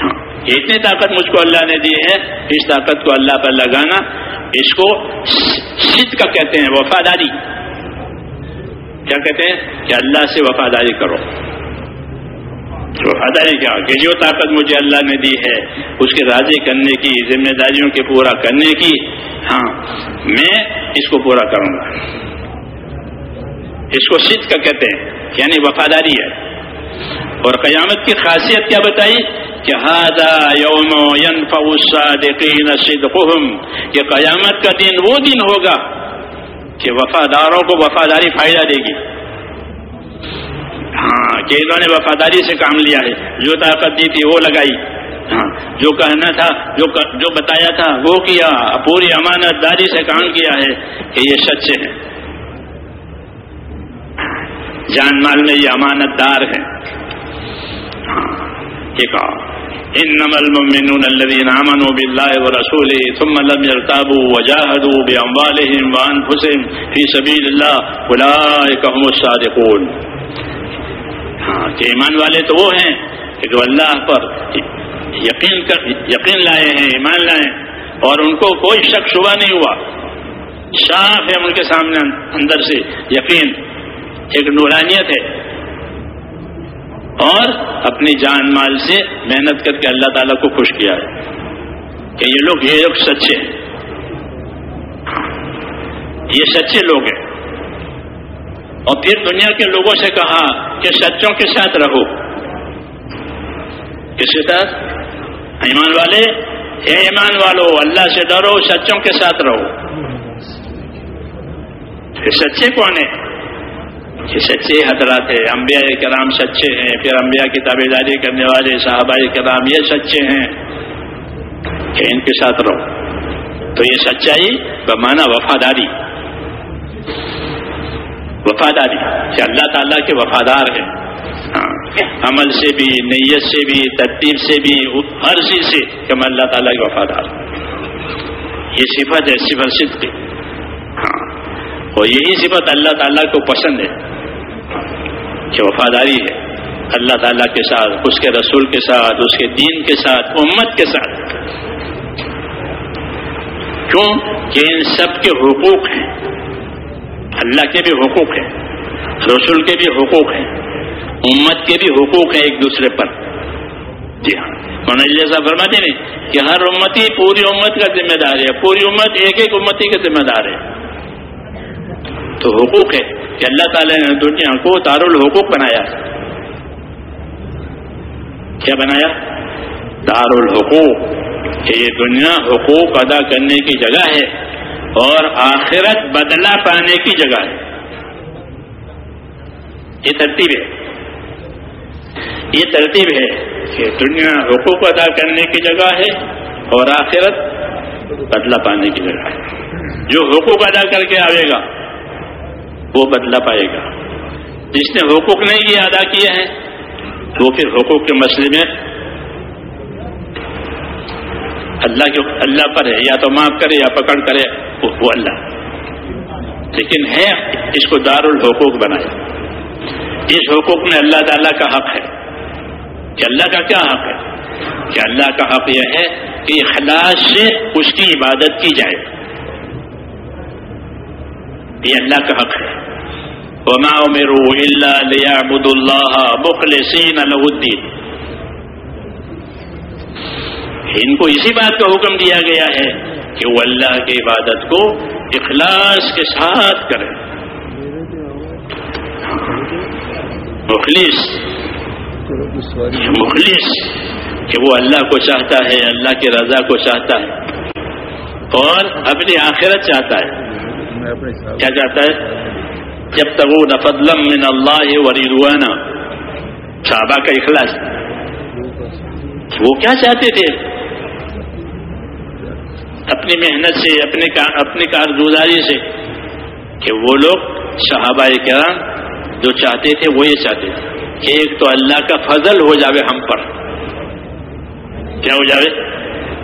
ہاں، اتنی طاقت مجھ کو اللہ نے دی ہے، اس طاقت کو اللہ پر لگانا، اس کو سد کا کہتے ہیں، وفاداری۔ کیا کہتے ہیں؟ کہ اللہ سے وفاداری کرو۔ وفاداری کیا؟ کہ جو طاقت مجھے اللہ نے دی ہے، اس کے راضی کرنے کی، ذمہ داریوں کے پورا کرنے کی ہاں میں اس کو پورا کروں گا۔ اس کو سدھ کا کہتے ہیں یعنی وفاداری ہے۔ اور قیامت کی خاصیت کیا بتائی؟ کہ ہادا یوم الصادقین صدقهم یہ قیامت کا دن وہ دن ہوگا کہ وفاداروں کو وفاداری فائدہ دے گی۔ ہاں کہ انہوں نے وفاداری سے کام لیا ہے۔ جو طاقت دی تھی، وہ لگائی۔ ہاں جو کہنا تھا، جو جو بتایا تھا، وہ کیا۔ پوری امانت داری سے کام کیا ہے کہ یہ سچے ہیں۔ جان مال میں یہ امانت دار ہے ہاں یہ کہا۔ انما المؤمنون الذين امنوا بالله ورسوله ثم لم يرتابوا وجاهدوا باموالهم وانفسهم في سبيل الله اولئك هم الصادقون۔ ہاں کہ ایمان والے تو وہ ہیں کہ جو اللہ پر یقین کر، یقین لائے ہیں، ایمان لائے اور ان کو کوئی شک شبہ نہیں ہوا۔ صاف ہے ان کے سامنے اندر سے یقین۔ ایک نورانیت ہے۔ اور اپنی جان مال سے محنت کر کے اللہ تعالیٰ کو خوش کیا ہے کہ یہ لوگ یہ لوگ سچے ہیں۔ یہ سچے لوگ ہیں۔ اور پھر دنیا کے لوگوں سے کہا کہ سچوں کے ساتھ رہو۔ کس کے ساتھ؟ ایمان والے؟ اے ایمان والو، اللہ سے ڈرو، سچوں کے ساتھ رہو۔ سچے کون ہیں؟ یہ سچے حضرات ہیں، انبیاء کرام سچے ہیں، پھر انبیاء کی تابے داری کرنے والے صحابہ کرام یہ سچے ہیں کہ ان کے ساتھ رہو۔ تو یہ سچائی بمانا وفاداری۔ وفاداری، کہ اللہ تعالیٰ کے وفادار ہیں۔ ہاں، عمل سے بھی، نیت سے بھی، ترتیب سے بھی، ہر چیز سے کہ میں اللہ تعالیٰ کے وفادار یہ صفت ہے، صفت صدق۔ ہاں اور یہی صفت اللہ تعالیٰ کو پسند ہے۔ کہ وفاداری ہے۔ اللہ تعالیٰ کے ساتھ، اس کے رسول کے ساتھ، اس کے دین کے ساتھ، امت کے ساتھ۔ کیوں؟ کہ ان سب کے حقوق ہیں۔ اللہ کے بھی حقوق ہیں، رسول کے بھی حقوق ہیں، امت کے بھی حقوق ہیں ایک دوسرے پر۔ جی ہاں۔ جیسا فرماتے نہیں کہ ہر امتی پوری امت کا ذمہ دار ہے، پوری امت ایک ایک امتی کا ذمہ دار ہے۔ تو حقوق ہے کہ اللہ تعالی نے دنیا کو دار الحقوق بنایا۔ کیا بنایا؟ دار الحقوق کہ یہ دنیا حقوق ادا کرنے کی جگہ ہے اور آخرت بدلہ پانے کی جگہ ہے۔ یہ ترتیب ہے۔ یہ ترتیب ہے کہ دنیا حقوق ادا کرنے کی جگہ ہے اور آخرت بدلہ پانے کی جگہ ہے۔ جو حقوق ادا کر کے آئے گا وہ بدلا پائے گا۔ جس نے حقوق نہیں یہ ادا کیا ہے وہ پھر حقوق کے مسئلے میں اللہ کے اللہ پر ہے، یا تو معاف کرے یا پکڑ کرے، وہ اللہ۔ لیکن ہے اس کو دار الحقوق بنایا۔ اس حقوق میں اللہ تعالیٰ کا حق ہے۔ کہ اللہ کا کیا حق ہے؟ کہ اللہ کا حق یہ ہے کہ اخلاص سے اس کی عبادت کی جائے۔ یہ اللہ کا حق ہے۔ وما امروا الا ليعبدوا الله مخلصين له الدين. ان کو اسی بات کا حکم دیا گیا ہے کہ وہ اللہ کی عبادت کو اخلاص کے ساتھ کرے مخلص مخلص کہ وہ اللہ کو چاہتا ہے، اللہ کی رضا کو چاہتا ہے۔ اور اپنی آخرت چاہتا ہے۔ کیا چاہتا ہے؟ جب تک وہ نفدلم من اللہ وریدوانا صحابہ کا اخلاص. وہ کیا چاہتے تھے؟ اپنی محنت سے، اپنے اپنی کارگزاری سے کہ وہ لوگ صحابہ کرام جو چاہتے تھے وہ یہ چاہتے تھے کہ ایک تو اللہ کا فضل ہو جاوے ہم پر۔ کیا ہو جاوے؟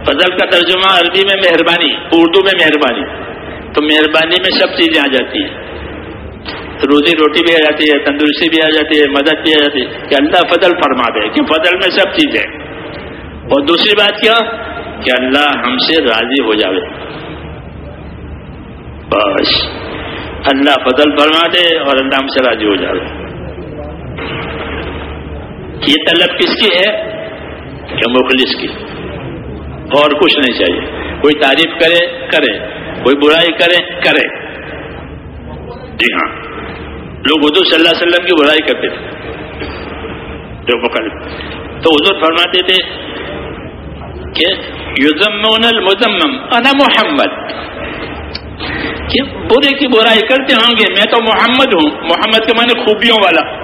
فضل کا ترجمہ عربی میں مہربانی، اردو میں مہربانی، تو مہربانی میں سب چیزیں آ جاتی ہیں۔ روزی روٹی بھی آ جاتی ہے، تندرستی بھی آ جاتی ہے، مدد بھی آ جاتی ہے۔ کہ اللہ فضل فرما دے، کہ فضل میں سب چیزیں۔ اور دوسری بات کیا؟ کہ اللہ ہم سے راضی ہو جاوے۔ بس۔ اللہ فضل فرما دے اور اللہ ہم سے راضی ہو جائے یہ طلب کس کی ہے؟ کہ مخلص کی۔ اور کچھ نہیں چاہیے۔ کوئی تعریف کرے کرے۔ کوئی برائی کرے کرے۔ جی ہاں۔ لوگ حضور صلی اللہ علیہ وسلم کی برائی کرتے تھے۔ جو مخالف تو حضور فرماتے تھے کہ یزمون المزمم انا محمد۔ کہ برے کی برائی کرتے ہوں گے، میں تو محمد ہوں۔ محمد کے معنی خوبیوں والا۔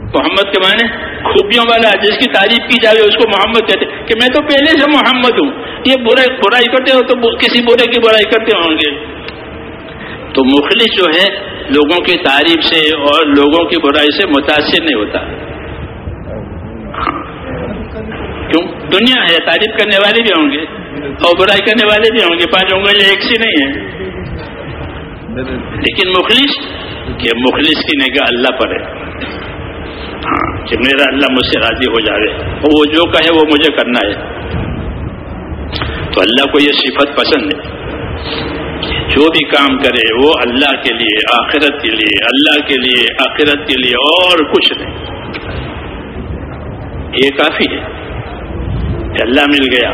محمد کے معنی خوبیوں والا، جس کی تعریف کی جائے اس کو محمد کہتے۔ کہ میں تو پہلے سے محمد ہوں۔ یہ برے برائی کرتے ہو تو کسی برے کی برائی کرتے ہوں گے۔ تو مخلص جو ہے لوگوں کی تعریف سے اور لوگوں کی برائی سے متاثر نہیں ہوتا۔ کیوں؟ دنیا ہے، تعریف کرنے والے بھی ہوں گے اور برائی کرنے والے بھی ہوں گے، پانچ انگلیاں ایک سی نہیں ہے۔ لیکن مخلص، کہ مخلص کی نگاہ اللہ پر ہے۔ ہاں کہ میرا اللہ مجھ سے راضی ہو جاوے۔ اور وہ جو کہے، وہ مجھے کرنا ہے۔ تو اللہ کو یہ صفت پسند ہے۔ جو بھی کام کرے وہ اللہ کے لیے، آخرت کے لیے، اللہ کے لیے، آخرت کے لیے اور کچھ نہیں۔ یہ کافی ہے۔ کہ اللہ مل گیا۔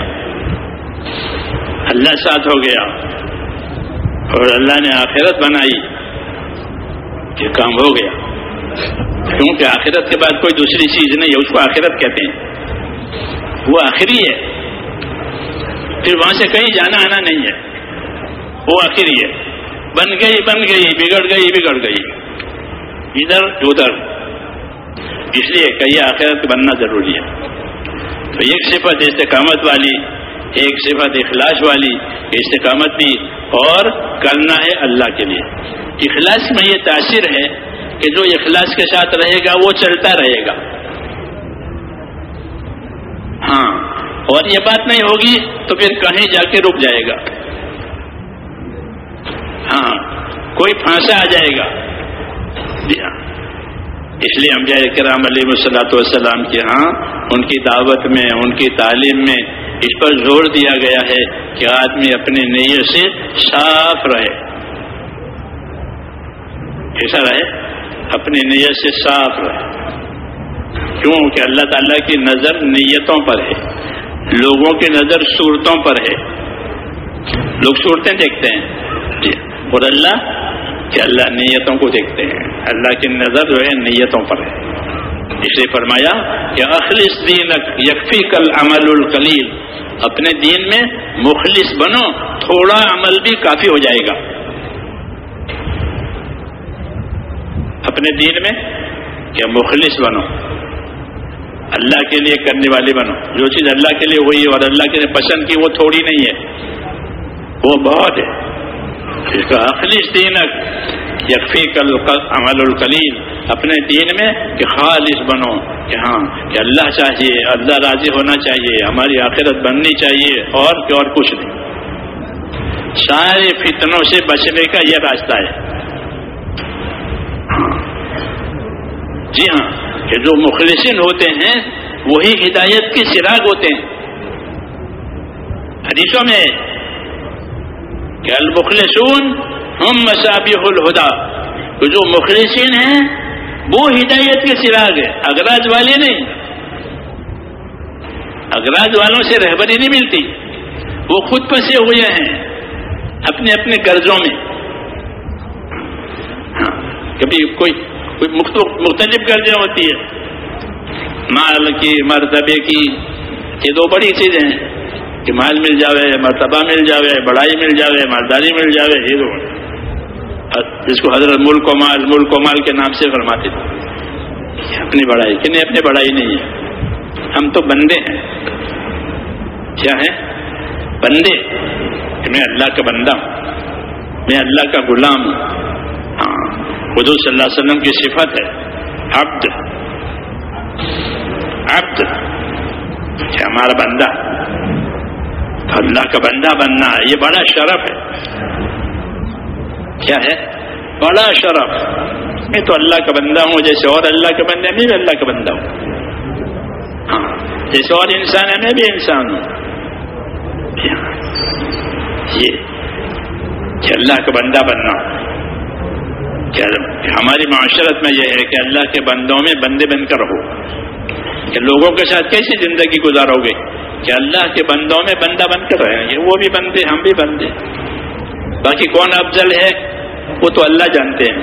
اللہ ساتھ ہو گیا۔ اور اللہ نے آخرت بنائی۔ یہ کام ہو گیا۔ کیونکہ آخرت کے بعد کوئی دوسری چیز نہیں ہے اس کو آخرت کہتے ہیں۔ وہ آخری ہے۔ پھر وہاں سے کہیں جانا آنا نہیں ہے۔ وہ آخری ہے۔ بن گئی بن گئی، بگڑ گئی بگڑ گئی۔ ادھر ادھر۔ اس لیے کئی آخرت بننا ضروری ہے۔ تو ایک صفت استقامت والی، ایک صفت اخلاص والی استقامت بھی اور کرنا ہے اللہ کے لیے۔ اخلاص میں یہ تاثر ہے کہ جو اخلاص کے ساتھ رہے گا، وہ چلتا رہے گا۔ ہاں اور یہ بات نہیں ہوگی تو پھر کہیں جا کے رک جائے گا۔ ہاں کوئی پھانسا آ جائے گا۔ جی ہاں۔ اس لیے ہم جائے کرام علیہ وسلاۃ والسلام کے ہاں ان کی دعوت میں، ان کی تعلیم میں اس پر زور دیا گیا ہے کہ آدمی اپنی نیت سے صاف رہے۔ ایسا رہے، اپنی نیت سے صاف رہے۔ کیوں؟ کہ اللہ تعالیٰ کی نظر نیتوں پر ہے۔ لوگوں کی نظر صورتوں پر ہے۔ لوگ صورتیں دیکھتے ہیں۔ اور اللہ کہ اللہ نیتوں کو دیکھتے ہیں۔ اللہ کی نظر جو ہے نیتوں پر ہے۔ اس لیے فرمایا کہ اخلص دین یکفی کل عمل القلیل۔ اپنے دین میں مخلص بنو، تھوڑا عمل بھی کافی ہو جائے گا۔ اپنے دین میں کہ مخلص بنو۔ اللہ کے لیے کرنے والے بنو۔ جو چیز اللہ کے لیے ہوئی اور اللہ کے لیے پسند کی وہ تھوڑی نہیں ہے۔ وہ بہت ہے۔ اس کا اخلیص دینک یکفی کل عمل القلیل، اپنے دین میں کہ خالص بنو، کہ ہاں کہ اللہ چاہیے، اللہ راضی ہونا چاہیے، ہماری آخرت بننی چاہیے، اور کہ اور کچھ نہیں۔ سارے فتنوں سے بچنے کا یہ راستہ ہے۔ جی ہاں کہ جو مخلصین ہوتے ہیں، وہی ہدایت کے سراغ ہوتے ہیں۔ حدیثوں میں کہ المخلصون ہم مسابح الہدا۔ جو مخلصین ہیں، وہ ہدایت کے سراغ ہے اگراج والے نہیں۔ اگراج والوں سے رہبری نہیں ملتی۔ وہ خود پسے ہوئے ہیں، اپنے اپنے قرضوں میں۔ کبھی کوئی کوئی مختلف قرضیں ہوتی ہے مال کی، مرتبے کی، یہ دو بڑی چیزیں ہیں۔ کہ مال مل جاوے، مرتبہ مل جاوے، بڑائی مل جاوے، مالداری مل جاوے، یہ جس کو حضرت ملک و مال، ملک و مال کے نام سے فرماتے تھے۔ اپنی بڑائی، کہ نہیں، اپنی بڑائی نہیں ہے۔ ہم تو بندے ہیں۔ کیا ہے بندے۔ کہ میں اللہ کا بندہ ہوں۔ میں اللہ کا غلام ہوں۔ ہاں حضور صلی اللہ علیہ وسلم کی صفت ہے۔ عبد۔ عبد۔ کہ ہمارا بندہ۔ اللہ کا بندہ بننا ہے، یہ بڑا شرف ہے۔ کیا ہے؟ بڑا شرف۔ میں تو اللہ کا بندہ ہوں، جیسے اور اللہ کا بندہ میں بھی اللہ کا بندہ ہوں۔ ہاں جیسے اور انسان ہے، میں بھی انسان ہوں۔ یہ کہ اللہ کا بندہ بننا۔ ہماری معاشرت میں یہ ہے کہ اللہ کے بندوں میں بندے بن کر رہو۔ کہ لوگوں کے ساتھ کیسی زندگی گزارو گے؟ کہ اللہ کے بندوں میں بندہ بن کر رہے ہیں۔ وہ بھی بندے، ہم بھی بندے۔ باقی کون افضل ہے؟ وہ تو اللہ جانتے ہیں۔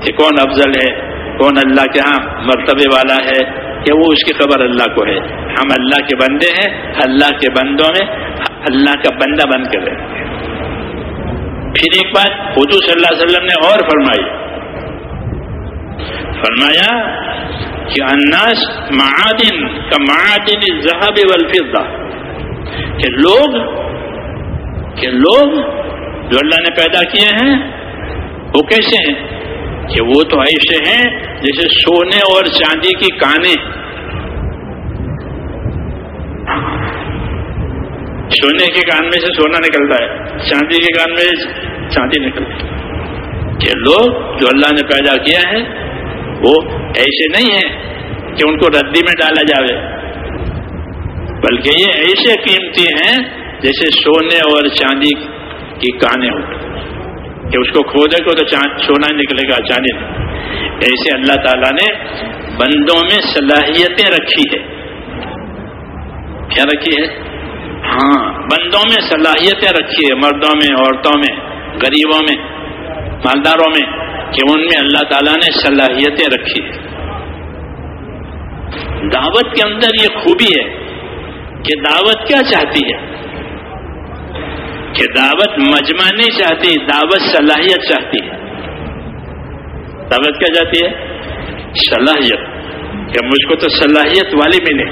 کہ کون افضل ہے؟ کون اللہ کے ہاں مرتبے والا ہے؟ کہ وہ اس کی خبر اللہ کو ہے۔ ہم اللہ کے بندے ہیں، اللہ کے بندوں میں، اللہ کا بندہ بن کر رہے ہیں۔ پھر ایک بات حضور صلی اللہ علیہ وسلم نے اور فرمائی۔ فرمایا کہ اناس معادن کا معادن ذہب والفضہ کہ لوگ کہ لوگ جو اللہ نے پیدا کیے ہیں، وہ کیسے ہیں؟ کہ وہ تو ایسے ہیں، جیسے سونے اور چاندی کی کانے سونے کے کان میں سے سونا نکلتا ہے، چاندی کے کان میں چاندی نکلتی کہ لوگ جو اللہ نے پیدا کیا ہے، وہ ایسے نہیں ہیں کہ ان کو ردی میں ڈالا جاوے۔ بلکہ یہ ایسے قیمتی ہیں جیسے سونے اور چاندی کی کانے ہو کہ اس کو کھودے کو تو سونا نکلے گا چاندی ایسے اللہ تعالیٰ نے بندوں میں صلاحیتیں رکھی ہے۔ کیا رکھی ہے؟ ہاں بندوں میں صلاحیتیں رکھی ہے، مردوں میں، عورتوں میں۔ غریبوں میں، مالداروں میں، کہ ان میں اللہ تعالیٰ نے صلاحیتیں رکھی ہے دعوت کے اندر یہ خوبی ہے کہ دعوت کیا چاہتی ہے؟ کہ دعوت مجمع نہیں چاہتی، دعوت صلاحیت چاہتی ہے۔ دعوت کیا چاہتی ہے؟ صلاحیت۔ کہ مجھ کو تو صلاحیت والی ملے۔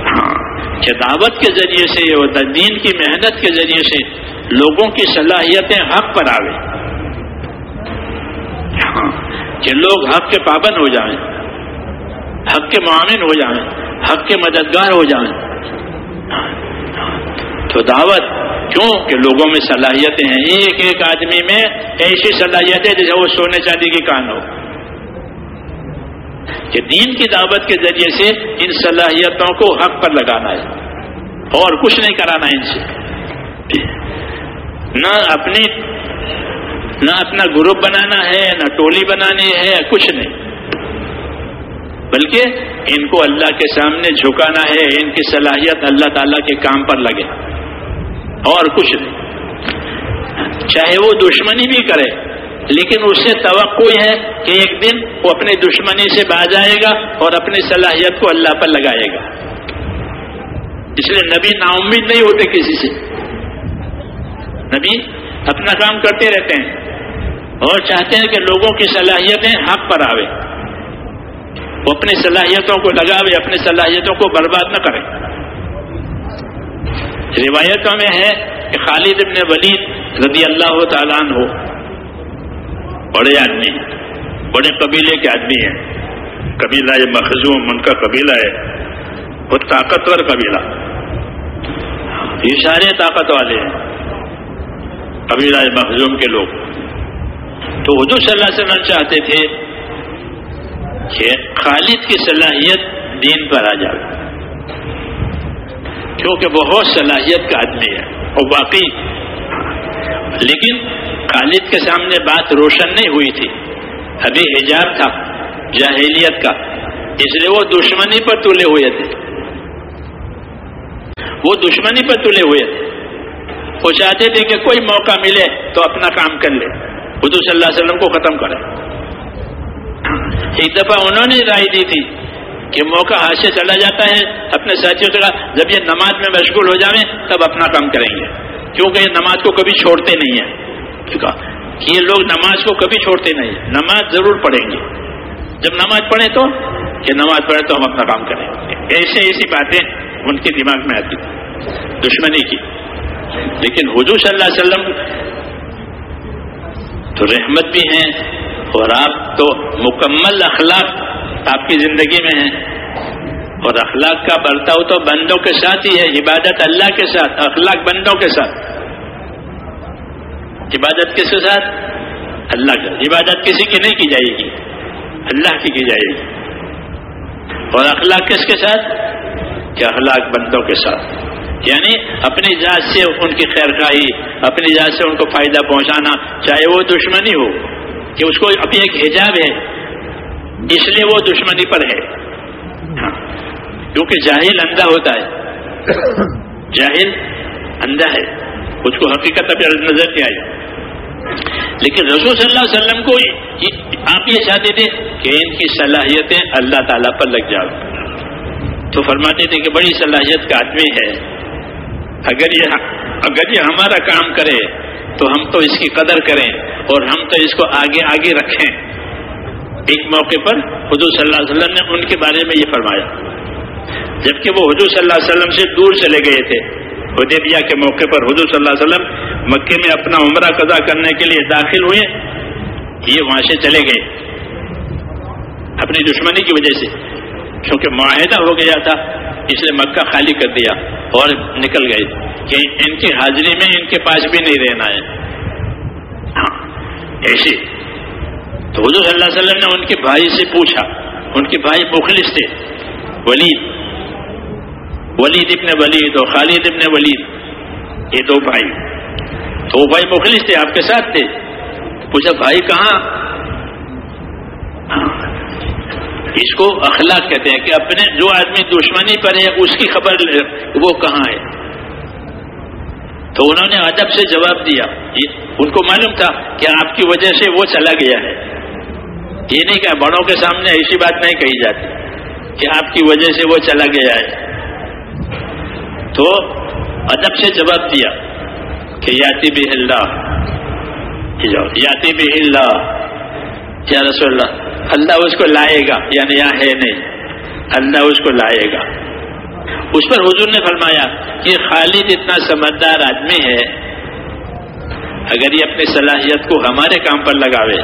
ہاں کہ دعوت کے ذریعے سے یہ دین کی محنت کے ذریعے سے لوگوں کی صلاحیتیں حق پر آوے۔ ہاں، کہ لوگ حق کے پابند ہو جائیں، حق کے معامن ہو جائیں، حق کے مددگار ہو جائیں۔ تو دعوت کیوں؟ کہ لوگوں میں صلاحیتیں ہیں۔ ایک ایک آدمی میں ایسی صلاحیتیں جیسے وہ سونے چاندی کی کان ہو۔ کہ دین کی دعوت کے ذریعے سے ان صلاحیتوں کو حق پر لگانا ہے اور کچھ نہیں کرانا ان سے۔ نہ اپنی نہ اپنا گروپ بنانا ہے، نہ ٹولی بنانی ہے، کچھ نہیں۔ بلکہ ان کو اللہ کے سامنے جھکانا ہے، ان کی صلاحیت اللہ تعالیٰ کے کام پر لگے۔ اور کچھ نہیں۔ چاہے وہ دشمنی بھی کرے، لیکن اس سے توقع ہے کہ ایک دن وہ اپنی دشمنی سے باز آئے گا اور اپنی صلاحیت کو اللہ پر لگائے گا۔ اس لیے نبی نا امید نہیں ہوتے کسی سے۔ نبی اپنا کام کرتے رہتے ہیں اور چاہتے ہیں کہ لوگوں کی صلاحیتیں حق پر آوے۔ وہ اپنی صلاحیتوں کو لگاوے، اپنی صلاحیتوں کو برباد نہ کرے۔ روایتوں میں ہے کہ خالد ابن ولید رضی اللہ تعالیٰ ہو بڑے آدمی بڑے قبیلے کے آدمی ہیں۔ قبیلہ یہ مخزوم، ان کا قبیلہ ہے۔ وہ طاقتور قبیلہ۔ یہ سارے طاقت والے ہیں۔ قبیلہ مخزوم کے لوگ۔ تو حضور صلی اللہ علیہ وسلم چاہتے تھے کہ خالد کی صلاحیت دین پر آ جائے۔ کیونکہ بہت صلاحیت کا آدمی ہے اور باقی۔ لیکن خالد کے سامنے بات روشن نہیں ہوئی تھی۔ ابھی حجاب تھا جاہلیت کا۔ اس لیے وہ دشمنی پر تلے ہوئے تھے۔ وہ دشمنی پر تلے ہوئے تھے۔ وہ چاہتے تھے کہ کوئی موقع ملے تو اپنا کام کر لے۔ حضور صلی اللہ علیہ وسلم کو ختم کرے۔ ایک دفعہ انہوں نے رائے دی تھی کہ موقع ہاتھ سے چلا جاتا ہے، اپنے ساتھیوں سے جب یہ نماز میں مشغول ہو جائیں تب اپنا کام کریں گے۔ کیونکہ یہ نماز کو کبھی چھوڑتے نہیں ہیں۔ کہ یہ لوگ نماز کو کبھی چھوڑتے نہیں نماز ضرور پڑھیں گے۔ جب نماز پڑھیں تو کہ نماز پڑھے تو ہم اپنا کام کریں۔ گے ایسے ایسی باتیں ان کے دماغ میں آتی۔ دشمنی کی۔ لیکن حضور صلی اللہ علیہ وسلم تو رحمت بھی ہیں اور آپ تو مکمل اخلاق آپ کی زندگی میں ہیں اور اخلاق کا برتاؤ تو بندوں کے ساتھ ہی ہے، عبادت اللہ کے ساتھ، اخلاق بندوں کے ساتھ۔ عبادت کس کے ساتھ؟ اللہ کا عبادت کسی کی نہیں کی جائے گی، اللہ کی کی جائے گی۔ اور اخلاق کس کے ساتھ؟ کہ اخلاق بندوں کے ساتھ۔ یعنی اپنی ذات سے ان کی خیر خواہی اپنی ذات سے ان کو فائدہ پہنچانا، چاہے وہ دشمنی ہو کہ اس کو ابھی ایک حجاب ہے، اس لیے وہ دشمنی پر ہے۔ ہاں کیونکہ جاہل اندھا ہوتا ہے۔ جاہل اندھا ہے۔ اس کو حقیقت ابھی نظر نہیں آئی۔ لیکن رسول صلی اللہ علیہ وسلم کو آپ یہ چاہتے تھے کہ ان کی صلاحیتیں اللہ تعالیٰ پر لگ جاؤ تو فرماتے تھے کہ بڑی صلاحیت کا آدمی ہے۔ اگر یہ اگر یہ ہمارا کام کرے تو ہم تو اس کی قدر کریں اور ہم تو اس کو آگے آگے رکھیں۔ ایک موقع پر حضور صلی اللہ علیہ وسلم نے ان کے بارے میں یہ فرمایا۔ جبکہ وہ حضور صلی اللہ علیہ وسلم سے دور چلے گئے تھے۔ حدیبیہ کے موقع پر حضور صلی اللہ علیہ وسلم مکے میں اپنا عمرہ قضا کرنے کے لیے داخل ہوئے۔ یہ وہاں سے چلے گئے۔ اپنی دشمنی کی وجہ سے۔ کیونکہ معاہدہ ہو گیا تھا۔ اس لیے مکہ خالی کر دیا اور نکل گئے کہ ان کی حاضری میں ان کے پاس بھی نہیں رہنا ہے۔ ہاں، ایسی۔ تو حضور صلی اللہ علیہ وسلم نے ان کے بھائی سے پوچھا، ان کے بھائی مخلص تھے۔ ولید۔ ولید ابن ولید اور خالد ابن ولید، یہ دو بھائی۔ تو وہ بھائی مخلص تھے، آپ کے ساتھ تھے۔ پوچھا، بھائی کہاں؟ اس کو اخلاق کہتے ہیں کہ اپنے جو آدمی دشمنی پر ہے، اس کی خبر وہ کہاں ہے؟ تو انہوں نے ادب سے جواب دیا۔ ان کو معلوم تھا کہ آپ کی وجہ سے وہ چلا گیا ہے۔ یہ نہیں کہ بڑوں کے سامنے ایسی بات نہیں کہی جاتی کہ آپ کی وجہ سے وہ چلا گیا ہے۔ تو ادب سے جواب دیا کہ یاتی بھی اللہ یاتی بھی اللہ۔ یا رسول اللہ اللہ اس کو لائے گا یعنی یہاں ہے نہیں۔ اللہ اس کو لائے گا۔ اس پر حضور نے فرمایا کہ خالد اتنا سمجھدار آدمی ہے، اگر یہ اپنی صلاحیت کو ہمارے کام پر لگاوے،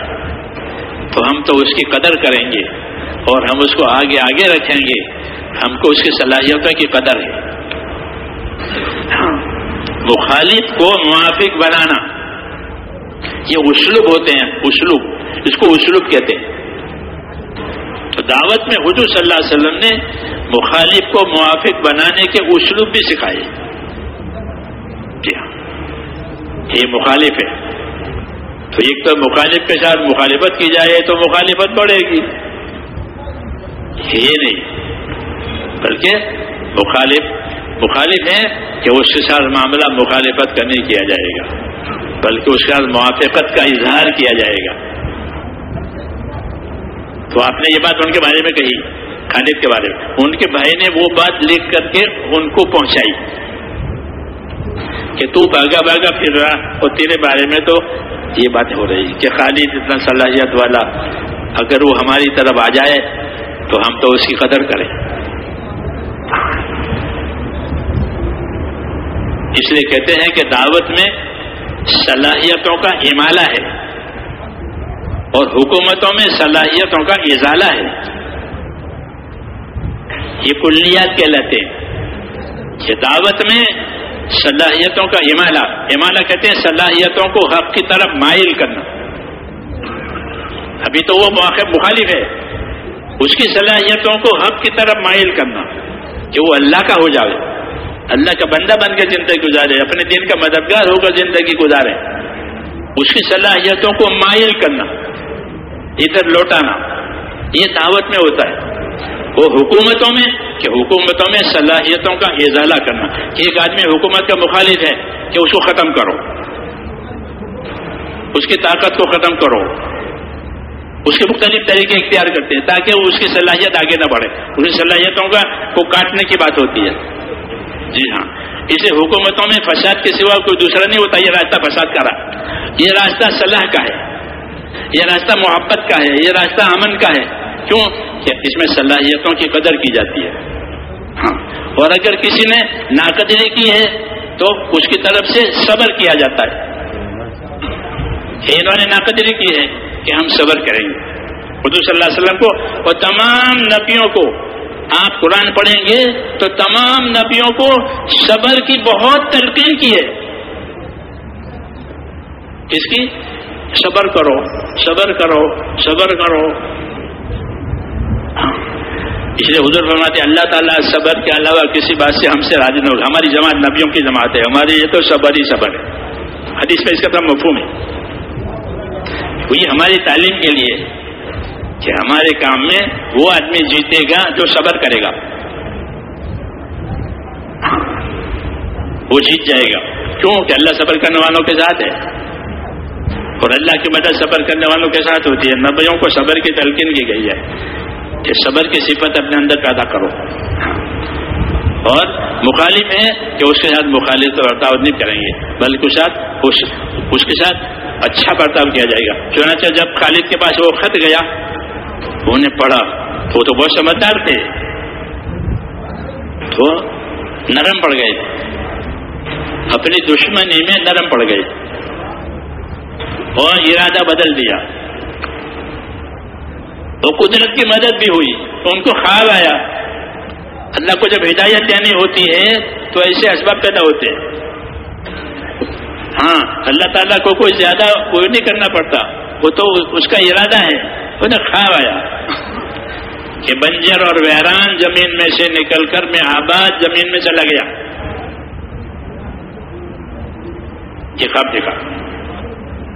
تو ہم تو اس کی قدر کریں گے اور ہم اس کو آگے آگے رکھیں گے۔ ہم کو اس کی صلاحیتوں کی قدر ہے۔ مخالف کو موافق بنانا، یہ اسلوب ہوتے ہیں، اسلوب۔ اس کو اسلوب کہتے ہیں۔ تو دعوت میں حضور صلی اللہ علیہ وسلم نے مخالف کو موافق بنانے کے اسلوب بھی سکھائے۔ کیا؟ یہ مخالف ہے۔ تو ایک تو مخالف کے ساتھ مخالفت کی جائے تو مخالفت بڑھے گی۔ یہ نہیں۔ بلکہ مخالف مخالف ہیں کہ اس کے ساتھ معاملہ مخالفت کا نہیں کیا جائے گا، بلکہ اس کے ساتھ موافقت کا اظہار کیا جائے گا۔ تو آپ نے یہ بات ان کے بارے میں کہی، خالد کے بارے میں۔ ان کے بھائی نے وہ بات لکھ کر کے ان کو پہنچائی کہ تو بھاگا بھاگا پھر رہا اور تیرے بارے میں تو یہ بات ہو رہی کہ خالد اتنا صلاحیت والا اگر وہ ہماری طرف آ جائے تو ہم تو اس کی قدر کریں۔ اس لیے کہتے ہیں کہ دعوت میں صلاحیتوں کا امالہ ہے۔ اور حکومتوں میں صلاحیتوں کا ازالہ ہے۔ یہ کلیات کہلاتے ہیں۔ یہ دعوت میں صلاحیتوں کا امالہ امالہ کہتے ہیں صلاحیتوں کو حق کی طرف مائل کرنا۔ ابھی تو وہ مواقع مخالف ہے۔ اس کی صلاحیتوں کو حق کی طرف مائل کرنا، کہ وہ اللہ کا ہو جائے اللہ کا بندہ بن کے زندگی گزارے، اپنے دن کا مددگار ہو کر زندگی گزارے۔ اس کی صلاحیتوں کو مائل کرنا، ادھر لوٹانا، یہ دعوت میں ہوتا ہے۔ وہ حکومتوں میں، کہ حکومتوں میں صلاحیتوں کا اضالہ کرنا۔ کہ ایک آدمی حکومت کا مخالف ہے، کہ اس کو ختم کرو۔ اس کی طاقت کو ختم کرو۔ اس کے مختلف طریقے اختیار کرتے ہیں، تاکہ اس کی صلاحیت آگے نہ بڑھے۔ اس کی صلاحیتوں کا کو کاٹنے کی بات ہوتی ہے۔ جی ہاں۔ اسے حکومتوں میں فساد کے سوا کوئی دوسرا نہیں ہوتا، یہ راستہ فساد کا رہا۔ یہ راستہ صلاح کا ہے۔ یہ راستہ محبت کا ہے۔ یہ راستہ امن کا ہے۔ کیوں؟ کہ اس میں صلاحیتوں کی قدر کی جاتی ہے۔ ہاں۔ اور اگر کسی نے ناقدری کی ہے، تو اس کی طرف سے صبر کیا جاتا ہے۔ انہوں نے ناقدری کی ہے کہ ہم صبر کریں گے۔ حضور صلی اللہ علیہ وسلم کو اور تمام نبیوں کو آپ قرآن پڑھیں گے تو تمام نبیوں کو صبر کی بہت تلقین کی ہے۔ اس کی؟ صبر کرو صبر کرو صبر کرو۔ ہاں۔ اس لیے حضور فرماتے اللہ تعالیٰ صبر کے علاوہ کسی بات سے ہم سے راضی نہ ہوگا۔ ہماری جماعت نبیوں کی جماعت ہے۔ ہماری یہ تو صبر ہی صبر ہے۔ حدیث میں اس کا تو مفہوم ہے۔ یہ ہماری تعلیم کے لیے۔ کہ ہمارے کام میں وہ آدمی جیتے گا جو صبر کرے گا۔ وہ جیت جائے گا۔ کیوں؟ کہ اللہ صبر کرنے والوں کے ساتھ ہے۔ اور اللہ کی مدد صبر کرنے والوں کے ساتھ ہوتی ہے۔ نبیوں کو صبر کی تلقین کی گئی ہے کہ صبر کی صفت اپنے اندر پیدا کرو۔ اور مخالف ہے کہ اس کے ساتھ مخالف برتاؤ نہیں کریں گے بلکہ اس ساتھ اس, اس کے ساتھ اچھا برتاؤ کیا جائے گا۔ چنانچہ جب خالد کے پاس وہ خط گیا انہیں پڑھا وہ تو بہت سمجھدار تھے۔ تو نرم پڑ گئے۔ اپنی دشمنی میں نرم پڑ گئے۔ اور ارادہ بدل دیا۔ تو قدرت کی مدد بھی ہوئی۔ تو ان کو خواب آیا۔ اللہ کو جب ہدایت دینی ہوتی ہے تو ایسے اسباب پیدا ہوتے۔ ہیں ہاں اللہ تعالیٰ کو کوئی زیادہ کوئی نہیں کرنا پڑتا۔ وہ تو اس کا ارادہ ہے۔ انہیں خواب آیا۔ کہ بنجر اور ویران زمین میں سے نکل کر میں آباد زمین میں چلا گیا۔ یہ خواب دیکھا۔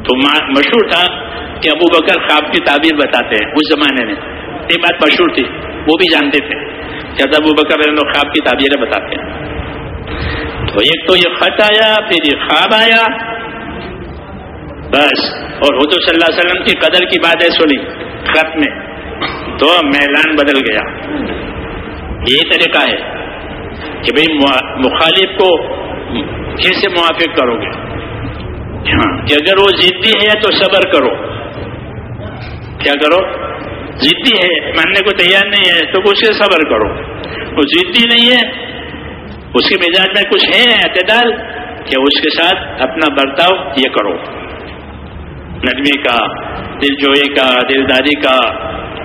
تو مشہور تھا کہ ابو بکر خواب کی تعبیر بتاتے ہیں اس زمانے میں۔ یہ بات مشہور تھی، وہ بھی جانتے تھے۔ کہ ابو بکر خواب کی تعبیریں بتاتے ہیں۔ تو ایک تو یہ خط آیا، پھر یہ خواب آیا۔ بس، اور حضور صلی اللہ علیہ وسلم کی قدر کی باتیں سنی۔ خط میں تو میلان بدل گیا۔ یہی طریقہ ہے کہ بھئی مخالف کو کیسے موافق کرو گے۔ ہاں، کہ اگر وہ ضدی ہے تو صبر کرو۔ کیا کرو؟ ضدی ہے، ماننے کو تیار نہیں ہے تو اس سے صبر کرو۔ وہ ضدی نہیں ہے، اس کے مزاج میں کچھ ہے اعتدال کہ اس کے ساتھ اپنا برتاؤ یہ کرو۔ نرمی کا، دل جوئی کا دلداری کا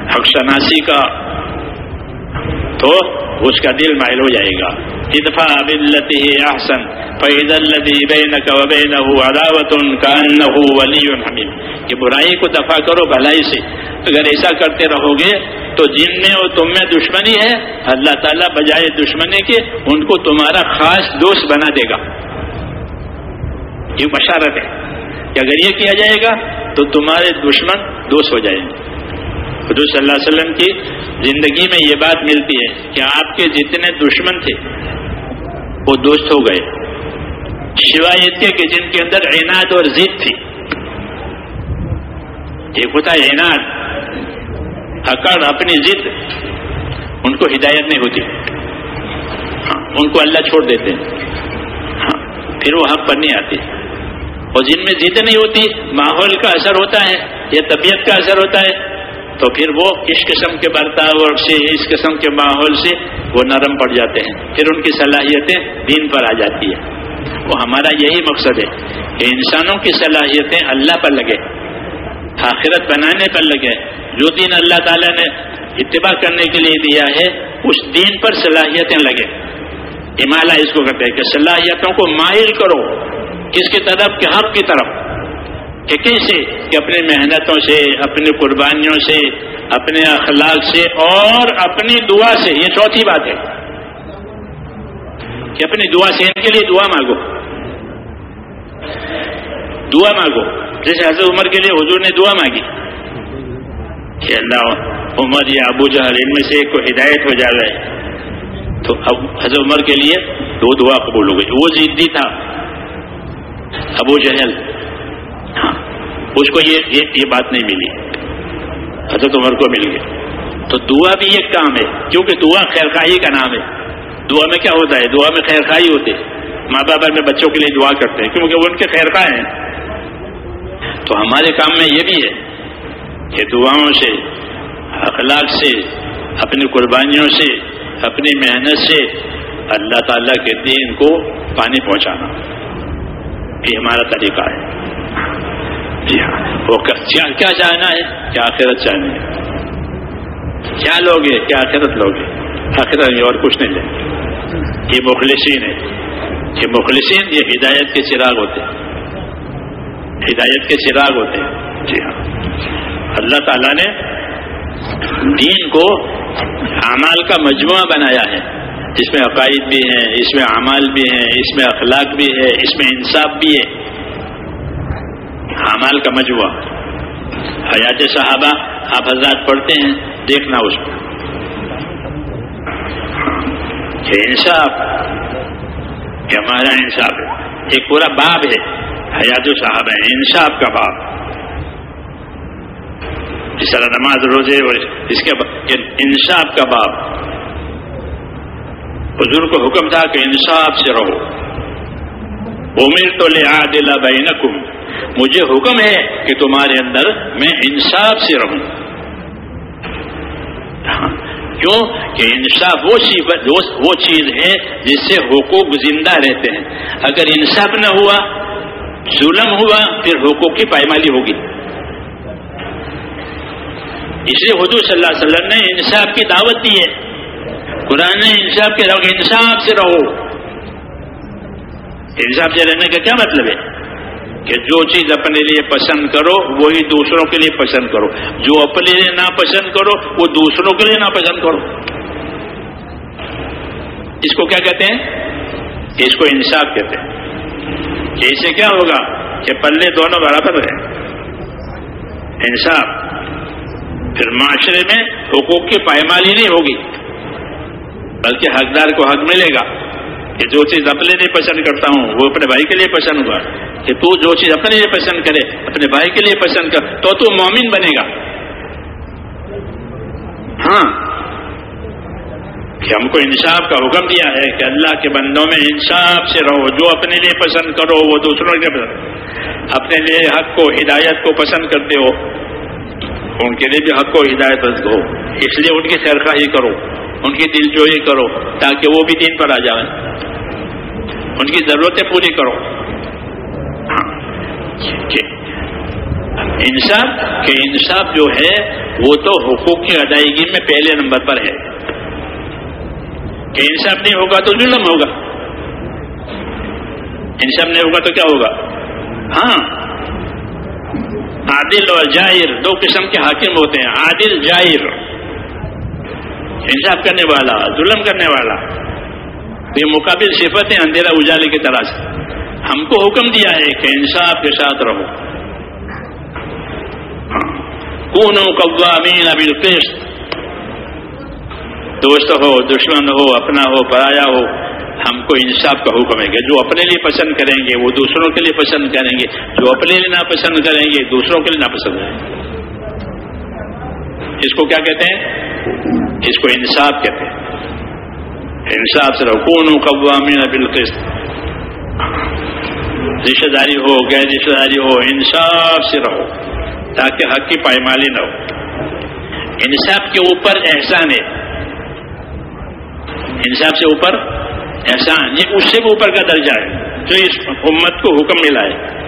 حق شناسی کا، تو اس کا دل مائل ہو جائے گا۔ ادفا بلتی احسن فعید الدی بین وبین عداوت کا ولی حمیم کہ برائی کو دفاع کرو بھلائی سے۔ اگر ایسا کرتے رہو گے تو جن میں اور تم میں دشمنی ہے، اللہ تعالیٰ بجائے دشمنی کے ان کو تمہارا خاص دوست بنا دے گا۔ یہ بشارت ہے۔ کہ اگر یہ کیا جائے گا تو تمہارے دشمن دوست ہو جائیں گے۔ حضور صلی اللہ علیہ وسلم کی زندگی میں یہ بات ملتی ہے کہ آپ کے جتنے دشمن تھے، وہ دوست ہو گئے۔ سوائے کے کہ جن کے اندر عناد اور ضد تھی۔ ایک ہوتا ہے عناد اکڑ اپنی ضد، ان کو ہدایت نہیں ہوتی۔ ہاں ان کو اللہ چھوڑ دیتے ہاں پھر وہ حق پر نہیں آتے۔ اور جن میں ضد نہیں ہوتی، ماحول کا اثر ہوتا ہے یا طبیعت کا اثر ہوتا ہے، تو پھر وہ اس قسم کے برتاؤ سے اس قسم کے ماحول سے وہ نرم پڑ جاتے ہیں۔ پھر ان کی صلاحیتیں دین پر آ جاتی ہے وہ ہمارا یہی مقصد ہے کہ انسانوں کی صلاحیتیں اللہ پر لگے، آخرت بنانے پر لگے۔ جو دین اللہ تعالیٰ نے اتباع کرنے کے لیے دیا ہے، اس دین پر صلاحیتیں لگے۔ ہمالیہ اس کو کہتے ہیں کہ صلاحیتوں کو ماہر کرو۔ کس کی طرف، کہ حق کی طرف؟ کہ کیسے کہ اپنی محنتوں سے، اپنی قربانیوں سے، اپنے اخلاق سے اور اپنی دعا سے۔ یہ چوتھی بات ہے۔ کہ اپنی دعا سے ان کے لیے دعا مانگو۔ دعا مانگو۔ جیسے حضرت عمر کے لیے حضور نے دعا مانگی۔ کہ اللہ، عمر یا ابو جہل، ان میں سے ایک کو ہدایت ہو جا رہا ہے تو اب حضرت عمر کے لیے دو دعا قبول ہو گئی۔ وہ ضدی تھا۔ ابو جہل۔ ہاں اس کو یہ یہ, یہ بات نہیں ملی۔ حضرت عمر کو مل گئی۔ تو دعا بھی ایک کام ہے کیونکہ دعا خیرخائی کا نام ہے۔ دعا میں کیا ہوتا ہے؟ دعا میں خیر خائی ہوتی ہے۔ ماں باپ میں بچوں کے لیے دعا کرتے ہیں کیونکہ وہ ان کے خیر خواہ ہیں۔ تو ہمارے کام میں یہ بھی ہے کہ دعاؤں سے اخلاق سے اپنی قربانیوں سے اپنی محنت سے اللہ تعالیٰ کے دین کو پانی پہنچانا۔ یہ ہمارا طریقہ ہے۔ جی ہاں۔ وہ کیا چاہنا ہے؟ کیا آخرت چاہنی ہے؟ کیا لوگے؟ کیا آخرت لوگے؟ آخرت اور کچھ نہیں لیں یہ مخلصین ہے یہ مخلصین، یہ ہدایت کے چراغ ہوتے ہیں۔ ہدایت کے چراغ ہوتے ہیں۔ جی ہاں۔ اللہ تعالیٰ نے دین کو اعمال کا مجموعہ بنایا ہے۔ اس میں عقائد بھی ہیں، اس میں اعمال بھی ہیں، اس میں اخلاق بھی ہے اس میں انصاف بھی ہے۔ اعمال کا مجموعہ۔ حیات صحابہ آپ حضرات پڑھتے ہیں، دیکھنا اس کو۔ کہ انصاف، کہ ہمارا انصاف ہے۔ ایک پورا باب ہے، حیات صاحب ہے انصاف کا باب۔ اس طرح نماز، روزے اور اس کے انصاف کا باب۔ حضور کو حکم تھا کہ انصاف سے رہو۔ امیر تو لے دلا بینکم مجھے حکم ہے کہ تمہارے اندر میں انصاف سے رہوں۔ ہاں، کیوں؟ کہ انصاف وہ وہ چیز ہے جس سے حقوق زندہ رہتے ہیں۔ اگر انصاف نہ ہوا، ظلم ہوا، پھر حقوق کی پائمالی ہوگی۔ اس لیے حضور صلی اللہ علیہ وسلم نے انصاف کی دعوت دی ہے۔ قرآن نے انصاف کے رہو، انصاف سے رہو۔ انصاف سے رہنے کا کیا مطلب ہے؟ کہ جو چیز اپنے لیے پسند کرو، وہی دوسروں کے لیے پسند کرو۔ جو اپنے لیے ناپسند کرو، وہ دوسروں کے لیے ناپسند کرو۔ اس کو کیا کہتے ہیں؟ اس کو انصاف کہتے ہیں۔ کہ اسے کیا ہوگا کہ پلے دونوں برابر ہیں۔ انصاف پھر معاشرے میں حقوق کی پائمالی نہیں ہوگی۔ بلکہ حقدار کو حق ملے گا کہ جو چیز اپنے لیے پسند کرتا ہوں، وہ اپنے بھائی کے لیے پسند ہوا۔ کہ تو جو چیز اپنے لیے پسند کرے، اپنے بھائی کے لیے پسند کر، تو تو مومن بنے گا۔ ہاں۔ کہ ہم کو انصاف کا حکم دیا ہے کہ اللہ کے بندوں میں انصاف سے رہو، جو اپنے لیے پسند کرو، وہ دوسروں کے پسند۔ اپنے لیے حق کو، ہدایت کو پسند کرتے ہو، ان کے لیے بھی حق کو ہدایت ہو۔ اس لیے ان کی خیرخواہی کرو۔ ان کی دل جوئی کرو تاکہ وہ بھی دین پر آ جائیں۔ ان کی ضرورتیں پوری کرو۔ ہاں انصاف، کہ انصاف جو ہے، وہ تو حقوق کی ادائیگی میں پہلے نمبر پر ہے۔ کہ انصاف نہیں ہوگا تو ظلم ہوگا۔ انصاف نہیں ہوگا تو کیا ہوگا؟ ہاں۔ عادل اور جائر دو قسم کے حاکم ہوتے ہیں۔ عادل، جائر۔ انصاف کرنے والا، ظلم کرنے والا۔ یہ مقابل صفت ہے اندھیرا اجالے کی طرح سے۔ ہم کو حکم دیا ہے کہ انصاف کے ساتھ رہو۔ ہاں۔ کون قوامین بالقسط۔ دوست ہو، دشمن ہو، اپنا ہو، پرایا ہو، ہم کو انصاف کا حکم ہے کہ جو اپنے لیے پسند کریں گے، وہ دوسروں کے لیے پسند کریں گے۔ جو اپنے لیے ناپسند کریں گے، دوسروں کے لیے ناپسند کریں گے۔ اس کو کیا کہتے ہیں؟ اس کو انصاف کہتے ہیں۔ انصاف سے رکون قوامین بالقسط۔ رشتے داری ہو، غیر رشتے داری ہو، انصاف سے رہو، تاکہ حق کی پائمالی نہ ہو۔ انصاف کے اوپر احسان ہے۔ انصاف سے اوپر احسان، یہ اس سے بھی اوپر کا درجہ ہے جو اس امت کو حکم ملا ہے۔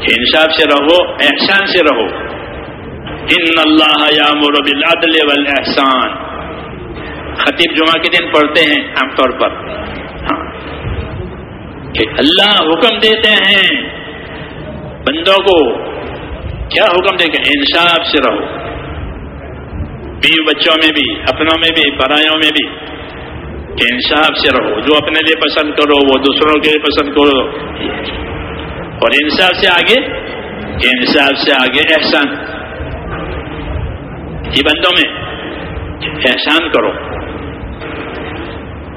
انصاف سے رہو، احسان سے رہو۔ ان اللہ یامر بالعدل والاحسان۔ خطیب جمعہ کے دن پڑھتے ہیں عام طور پر۔ ہاں۔ کہ اللہ حکم دیتے ہیں۔ بندوں کو کیا حکم دے کہ انصاف سے رہو۔ بیوی بچوں میں بھی، اپنوں میں بھی پرایوں میں بھی کہ انصاف سے رہو۔ جو اپنے لیے پسند کرو، وہ دوسروں کے لیے پسند کرو۔ اور انصاف سے آگے، انصاف سے آگے احسان۔ یہ بندوں میں احسان کرو۔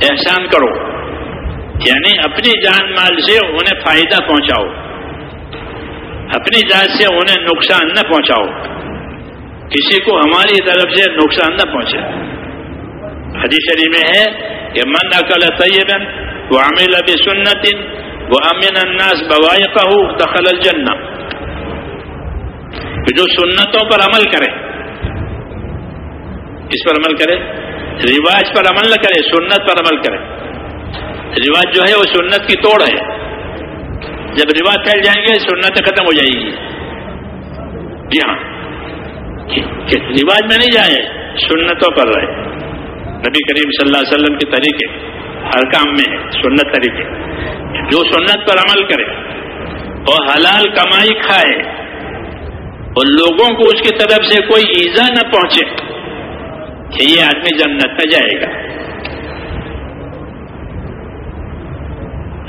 احسان کرو۔ یعنی اپنی جان مال سے انہیں فائدہ پہنچاؤ۔ اپنی ذات سے انہیں نقصان نہ پہنچاؤ۔ کسی کو ہماری طرف سے نقصان نہ پہنچے۔ حدیث شریف میں ہے کہ من اکل طیبن وہ عامل ابھی سنت وہ امین الناس بوائے کا دخل الجنہ۔ جو سنتوں پر عمل کرے اس پر عمل کرے؟ رواج پر عمل نہ کرے، سنت پر عمل کرے۔ رواج جو ہے وہ سنت کی توڑ ہے۔ جب رواج پھیل جائیں گے سنت ختم ہو جائے گی۔ جی ہاں۔ رواج میں نہیں جائے سنتوں پر رہے۔ نبی کریم صلی اللہ علیہ وسلم کے طریقے، ہر کام میں ہے سنت طریقے۔ جو سنت پر عمل کرے اور حلال کمائی کھائے۔ اور لوگوں کو اس کی طرف سے کوئی ایزا نہ پہنچے کہ یہ آدمی جنت میں جائے گا۔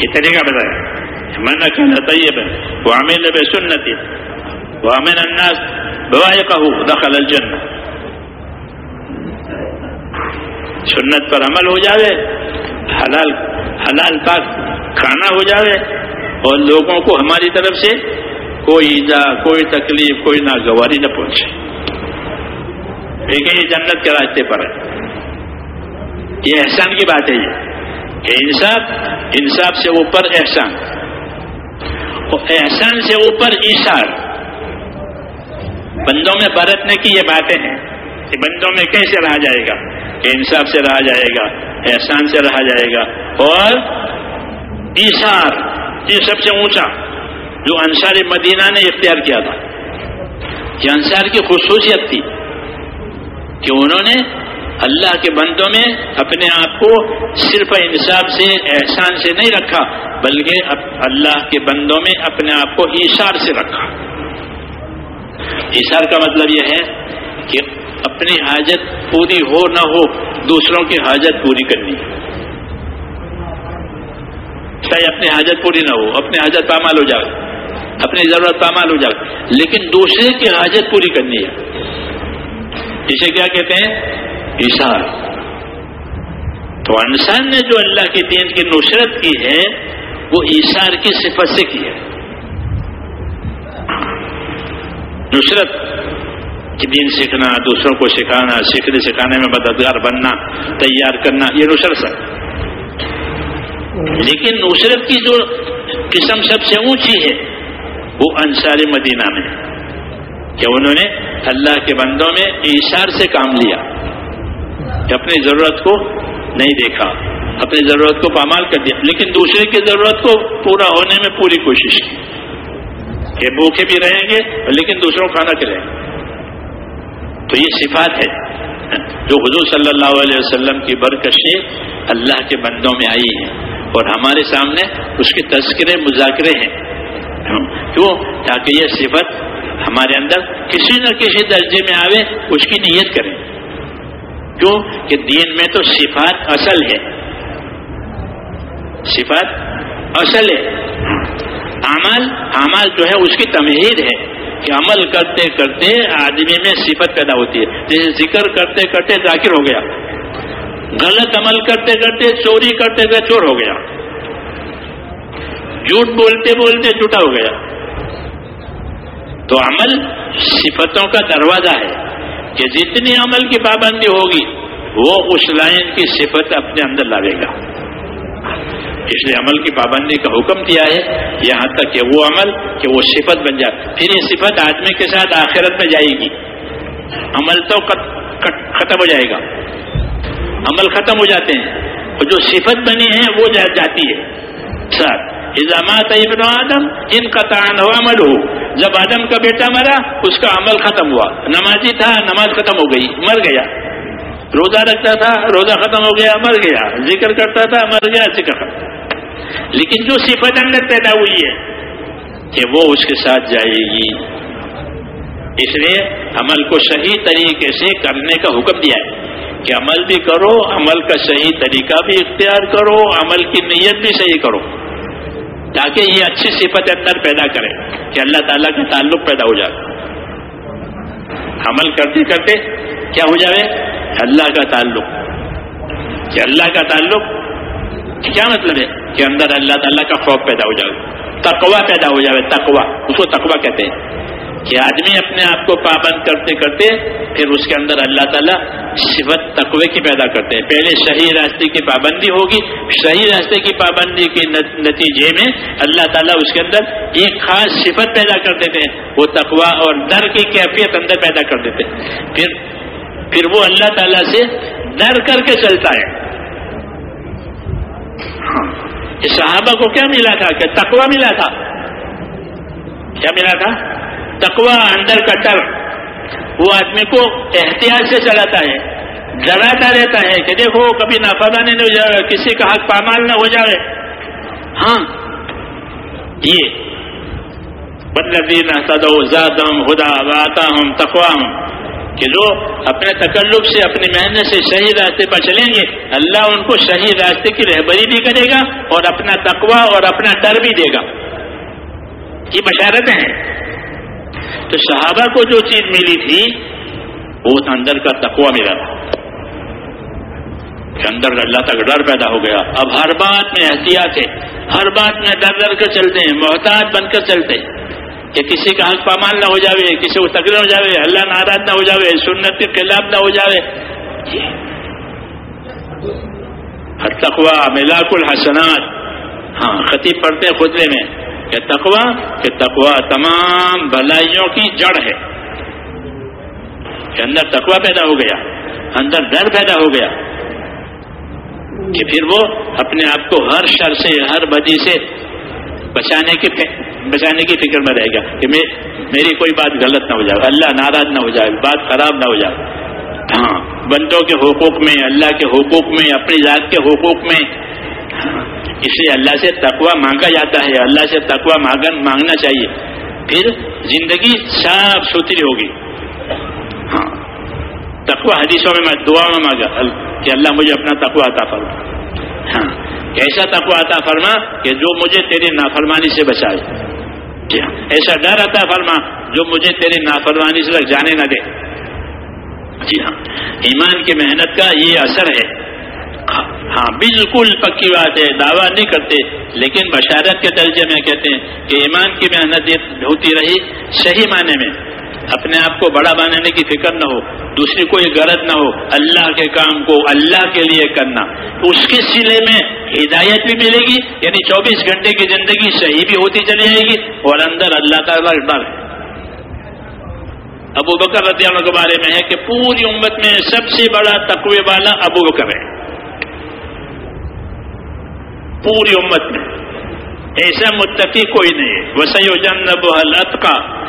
یہ طریقہ بتایا من کہنا طیب وہ امین بے سنتی وہ امین الناس بوائے کہو دخل الجنہ سنت پر عمل ہو جاوے، حلال حلال پاک کھانا ہو جاوے اور لوگوں کو ہماری طرف سے کوئی ایزا کوئی تکلیف، کوئی ناگواری نہ پہنچے۔ لیکن یہ جنت کے راستے پر ہے۔ یہ احسان کی بات ہے یہ۔ انصاف انصاف سے اوپر احسان۔ اور احسان سے اوپر اشار بندوں میں برتنے کی یہ باتیں ہیں کہ بندوں میں کیسے رہا جائے گا؟ کہ انصاف سے رہا جائے گا، احسان سے رہا جائے گا۔ اور اشار یہ سب سے اونچا۔ جو انصار مدینہ نے اختیار کیا تھا یہ انصار کی خصوصیت تھی، کہ انہوں نے اللہ کے بندوں میں اپنے آپ کو صرف انصاف سے، احسان سے نہیں رکھا، بلکہ اللہ کے بندوں میں اپنے آپ کو اشار سے رکھا۔ اشار کا مطلب یہ ہے کہ اپنی حاجت پوری ہو نہ ہو، دوسروں کی حاجت پوری کرنی۔ چاہے اپنی حاجت پوری نہ ہو، اپنی حاجت پامال ہو جائے۔ اپنی ضرورت پامال ہو جائے لیکن دوسرے کی حاجت پوری کرنی ہے۔ اسے کیا کہتے ہیں؟ اشار تو انسان نے جو اللہ کے دین کی نصرت کی ہے، وہ اشار کی صفت سے کی ہے۔ نصرت کی دین سیکھنا، دوسروں کو سکھانا، سیکھنے سکھانے میں مددگار بننا، تیار کرنا، یہ نصرت ہے لیکن نصرت کی جو قسم سب سے اونچی ہے وہ انصار مدینہ میں کہ انہوں نے اللہ کے بندوں میں اشار سے کام لیا کہ اپنی ضرورت کو نہیں دیکھا، اپنی ضرورت کو پامال کر دیا، لیکن دوسرے کی ضرورت کو پورا ہونے میں پوری کوشش کی۔ کہ بھوکے بھی رہیں گے لیکن دوسروں کو کھانا کھلائیں تو یہ صفات ہے جو حضور صلی اللہ علیہ وسلم کی برکشیں اللہ کے بندوں میں آئی ہیں اور ہمارے سامنے اس کے تذکرے مذاکرے ہیں۔ کیوں تاکہ یہ صفت ہمارے اندر کسی نہ کسی درجے میں آوے، اس کی نیت کریں۔ کیوں کہ دین میں تو صفات اصل ہے۔ صفات اصل ہے۔ عمل عمل جو ہے، اس کی تمہید ہے کہ عمل کرتے کرتے آدمی میں صفت پیدا ہوتی ہے۔ جیسے ذکر کرتے کرتے ذاکر ہو گیا۔ غلط عمل کرتے کرتے، چوری کرتے کرتے چور ہو گیا۔ جھوٹ بولتے بولتے جھوٹا ہو گیا۔ تو عمل صفتوں کا دروازہ ہے کہ جتنی عمل کی پابندی ہوگی، وہ اس لائن کی صفت اپنے اندر لاوے گا۔ اس لیے عمل کی پابندی کا حکم دیا ہے، یہاں تک کہ وہ عمل کہ وہ صفت بن جائے۔ پھر یہ صفت آدمی کے ساتھ آخرت میں جائے گی۔ عمل تو ختم ہو جائے گا۔ عمل ختم ہو جاتے ہیں۔ اور جو صفت بنی ہے، وہ جاتی ہے۔ سر الزامات ابن آدم ان کا تعان ہوا عمل ہو جب آدم کا بیٹا مرا، اس کا عمل ختم ہوا. نمازی تھا، نماز ختم ہو گئی، مر گیا. روزہ رکھتا تھا، روزہ ختم ہو گیا، مر گیا. ذکر کرتا تھا، مر گیا، ذکر ختم. لیکن جو صفت اندر پیدا ہوئی ہے، کہ وہ اس کے ساتھ جائے گی. اس لیے عمل کو صحیح طریقے سے کرنے کا حکم دیا ہے کہ عمل بھی کرو، عمل کا صحیح طریقہ بھی اختیار کرو، عمل کی نیت بھی صحیح کرو. تاکہ یہ اچھی صفت اندر پیدا کرے کہ اللہ تعالیٰ کا تعلق پیدا ہو جائے۔ عمل کرتے کرتے کیا ہو جائے؟ اللہ کا تعلق۔ کہ اللہ کا تعلق کیا مطلب ہے؟ کہ اندر اللہ تعالیٰ کا خوف پیدا ہو جائے تقوا پیدا ہو جائے تقوا اس کو تقوا کہتے ہیں۔ کہ آدمی اپنے آپ کو پابند کرتے کرتے پھر اس کے اندر اللہ تعالیٰ صفت تقوی کی پیدا کرتے ہیں۔ پہلے صحیح راستے کی پابندی ہوگی، صحیح راستے کی پابندی کے نتیجے میں اللہ تعالیٰ اس کے اندر ایک خاص صفت پیدا کر دیتے ہیں۔ وہ تقوا اور ڈر کی کیفیت اندر پیدا کر دیتے ہیں۔ پھر پھر وہ اللہ تعالیٰ سے ڈر کر کے چلتا ہے۔ صحابہ کو کیا ملا تھا کہ تقوا ملا تھا؟ کیا ملا تھا؟ تقوا اندر کا ڈر وہ آدمی کو احتیاط سے چلاتا ہے ڈراتا رہتا ہے کہ دیکھو، کبھی نافرمانی نہیں ہو جائے، کسی کا حق پامال نہ ہو جائے۔ ہاں یہ۔ بدلدین زادم خدا واتا ہم تقوا ہم کہ جو اپنے تکلب سے، اپنی محنت سے صحیح راستے پر چلیں گے۔ اللہ ان کو صحیح راستے کی رہبری بھی کرے گا اور اپنا تقوا اور اپنا ڈر بھی دے گا۔ یہ بشارتیں ہیں۔ تو صحابہ کو جو چیز ملی تھی، وہ اندر کا تقوا ملا تھا۔ کہ اندر اللہ تک ڈر پیدا ہو گیا۔ اب ہر بات میں احتیاط ہے۔ ہر بات میں ڈر ڈر کر چلتے ہیں، محتاط بن کر چلتے ہیں۔ کہ کسی کا حق پامال نہ ہو جاوے، کسی کو تکڑ ہو جاوے، اللہ ناراض نہ ہو جاوے، سنت کے خلاف نہ ہو جاوے۔ ہر تقوا ملاک الحسنات۔ ہاں خطیب پڑھتے خطرے میں۔ کہ تقوا کہ تقوا تمام بھلائیوں کی جڑ ہے۔ کہ اندر تقوا پیدا ہو گیا، اندر ڈر پیدا ہو گیا۔ کہ پھر وہ اپنے آپ کو ہر شر سے، ہر بدی سے بچانے کی بچانے کی فکر میں رہے گا کہ میری کوئی بات غلط نہ ہو جائے، اللہ ناراض نہ ہو جائے، بات خراب نہ ہو جائے۔ ہاں بندوں کے حقوق میں، اللہ کے حقوق میں، اپنی ذات کے حقوق میں اس لیے اللہ سے تقوا مانگا جاتا ہے، اللہ سے تقوا مانگنا چاہیے۔ پھر زندگی صاف ستھری ہوگی۔ ہاں۔ تقوا حدیثوں میں میں دعا میں مانگا۔ کہ اللہ مجھے اپنا تقوا عطا فرما۔ ہاں۔ ایسا تقوا عطا فرما کہ جو مجھے تیری نافرمانی سے بچائے۔ جی ہاں۔ ایسا ڈر عطا فرما جو مجھے تیری نافرمانی سے جانے نہ دے۔ جی ہاں۔ ایمان کی محنت کا یہ اثر ہے۔ ہاں،, ہاں بالکل پکی بات ہے، دعویٰ نہیں کرتے۔ لیکن بشارت کے درجے میں کہتے ہیں کہ ایمان کی محنت ہوتی رہی صحیح معنی میں۔ اپنے آپ کو بڑا بنانے کی فکر نہ ہو، دوسری کوئی غرض نہ ہو، اللہ کے کام کو اللہ کے لیے کرنا۔ اس کے سلے میں ہدایت بھی ملے گی یعنی چوبیس گھنٹے کی زندگی صحیح بھی ہوتی چلی جائے گی اور اندر اللہ تعالیٰ ڈر ہے۔ ابو بکر رضی اللہ کے بارے میں ہے کہ پوری امت میں سب سے بڑا تقوی والا ابو بکر ہے۔ پوری امت میں۔ ایسا متقی کوئی نہیں ہے۔ وسیع جنب حلت کا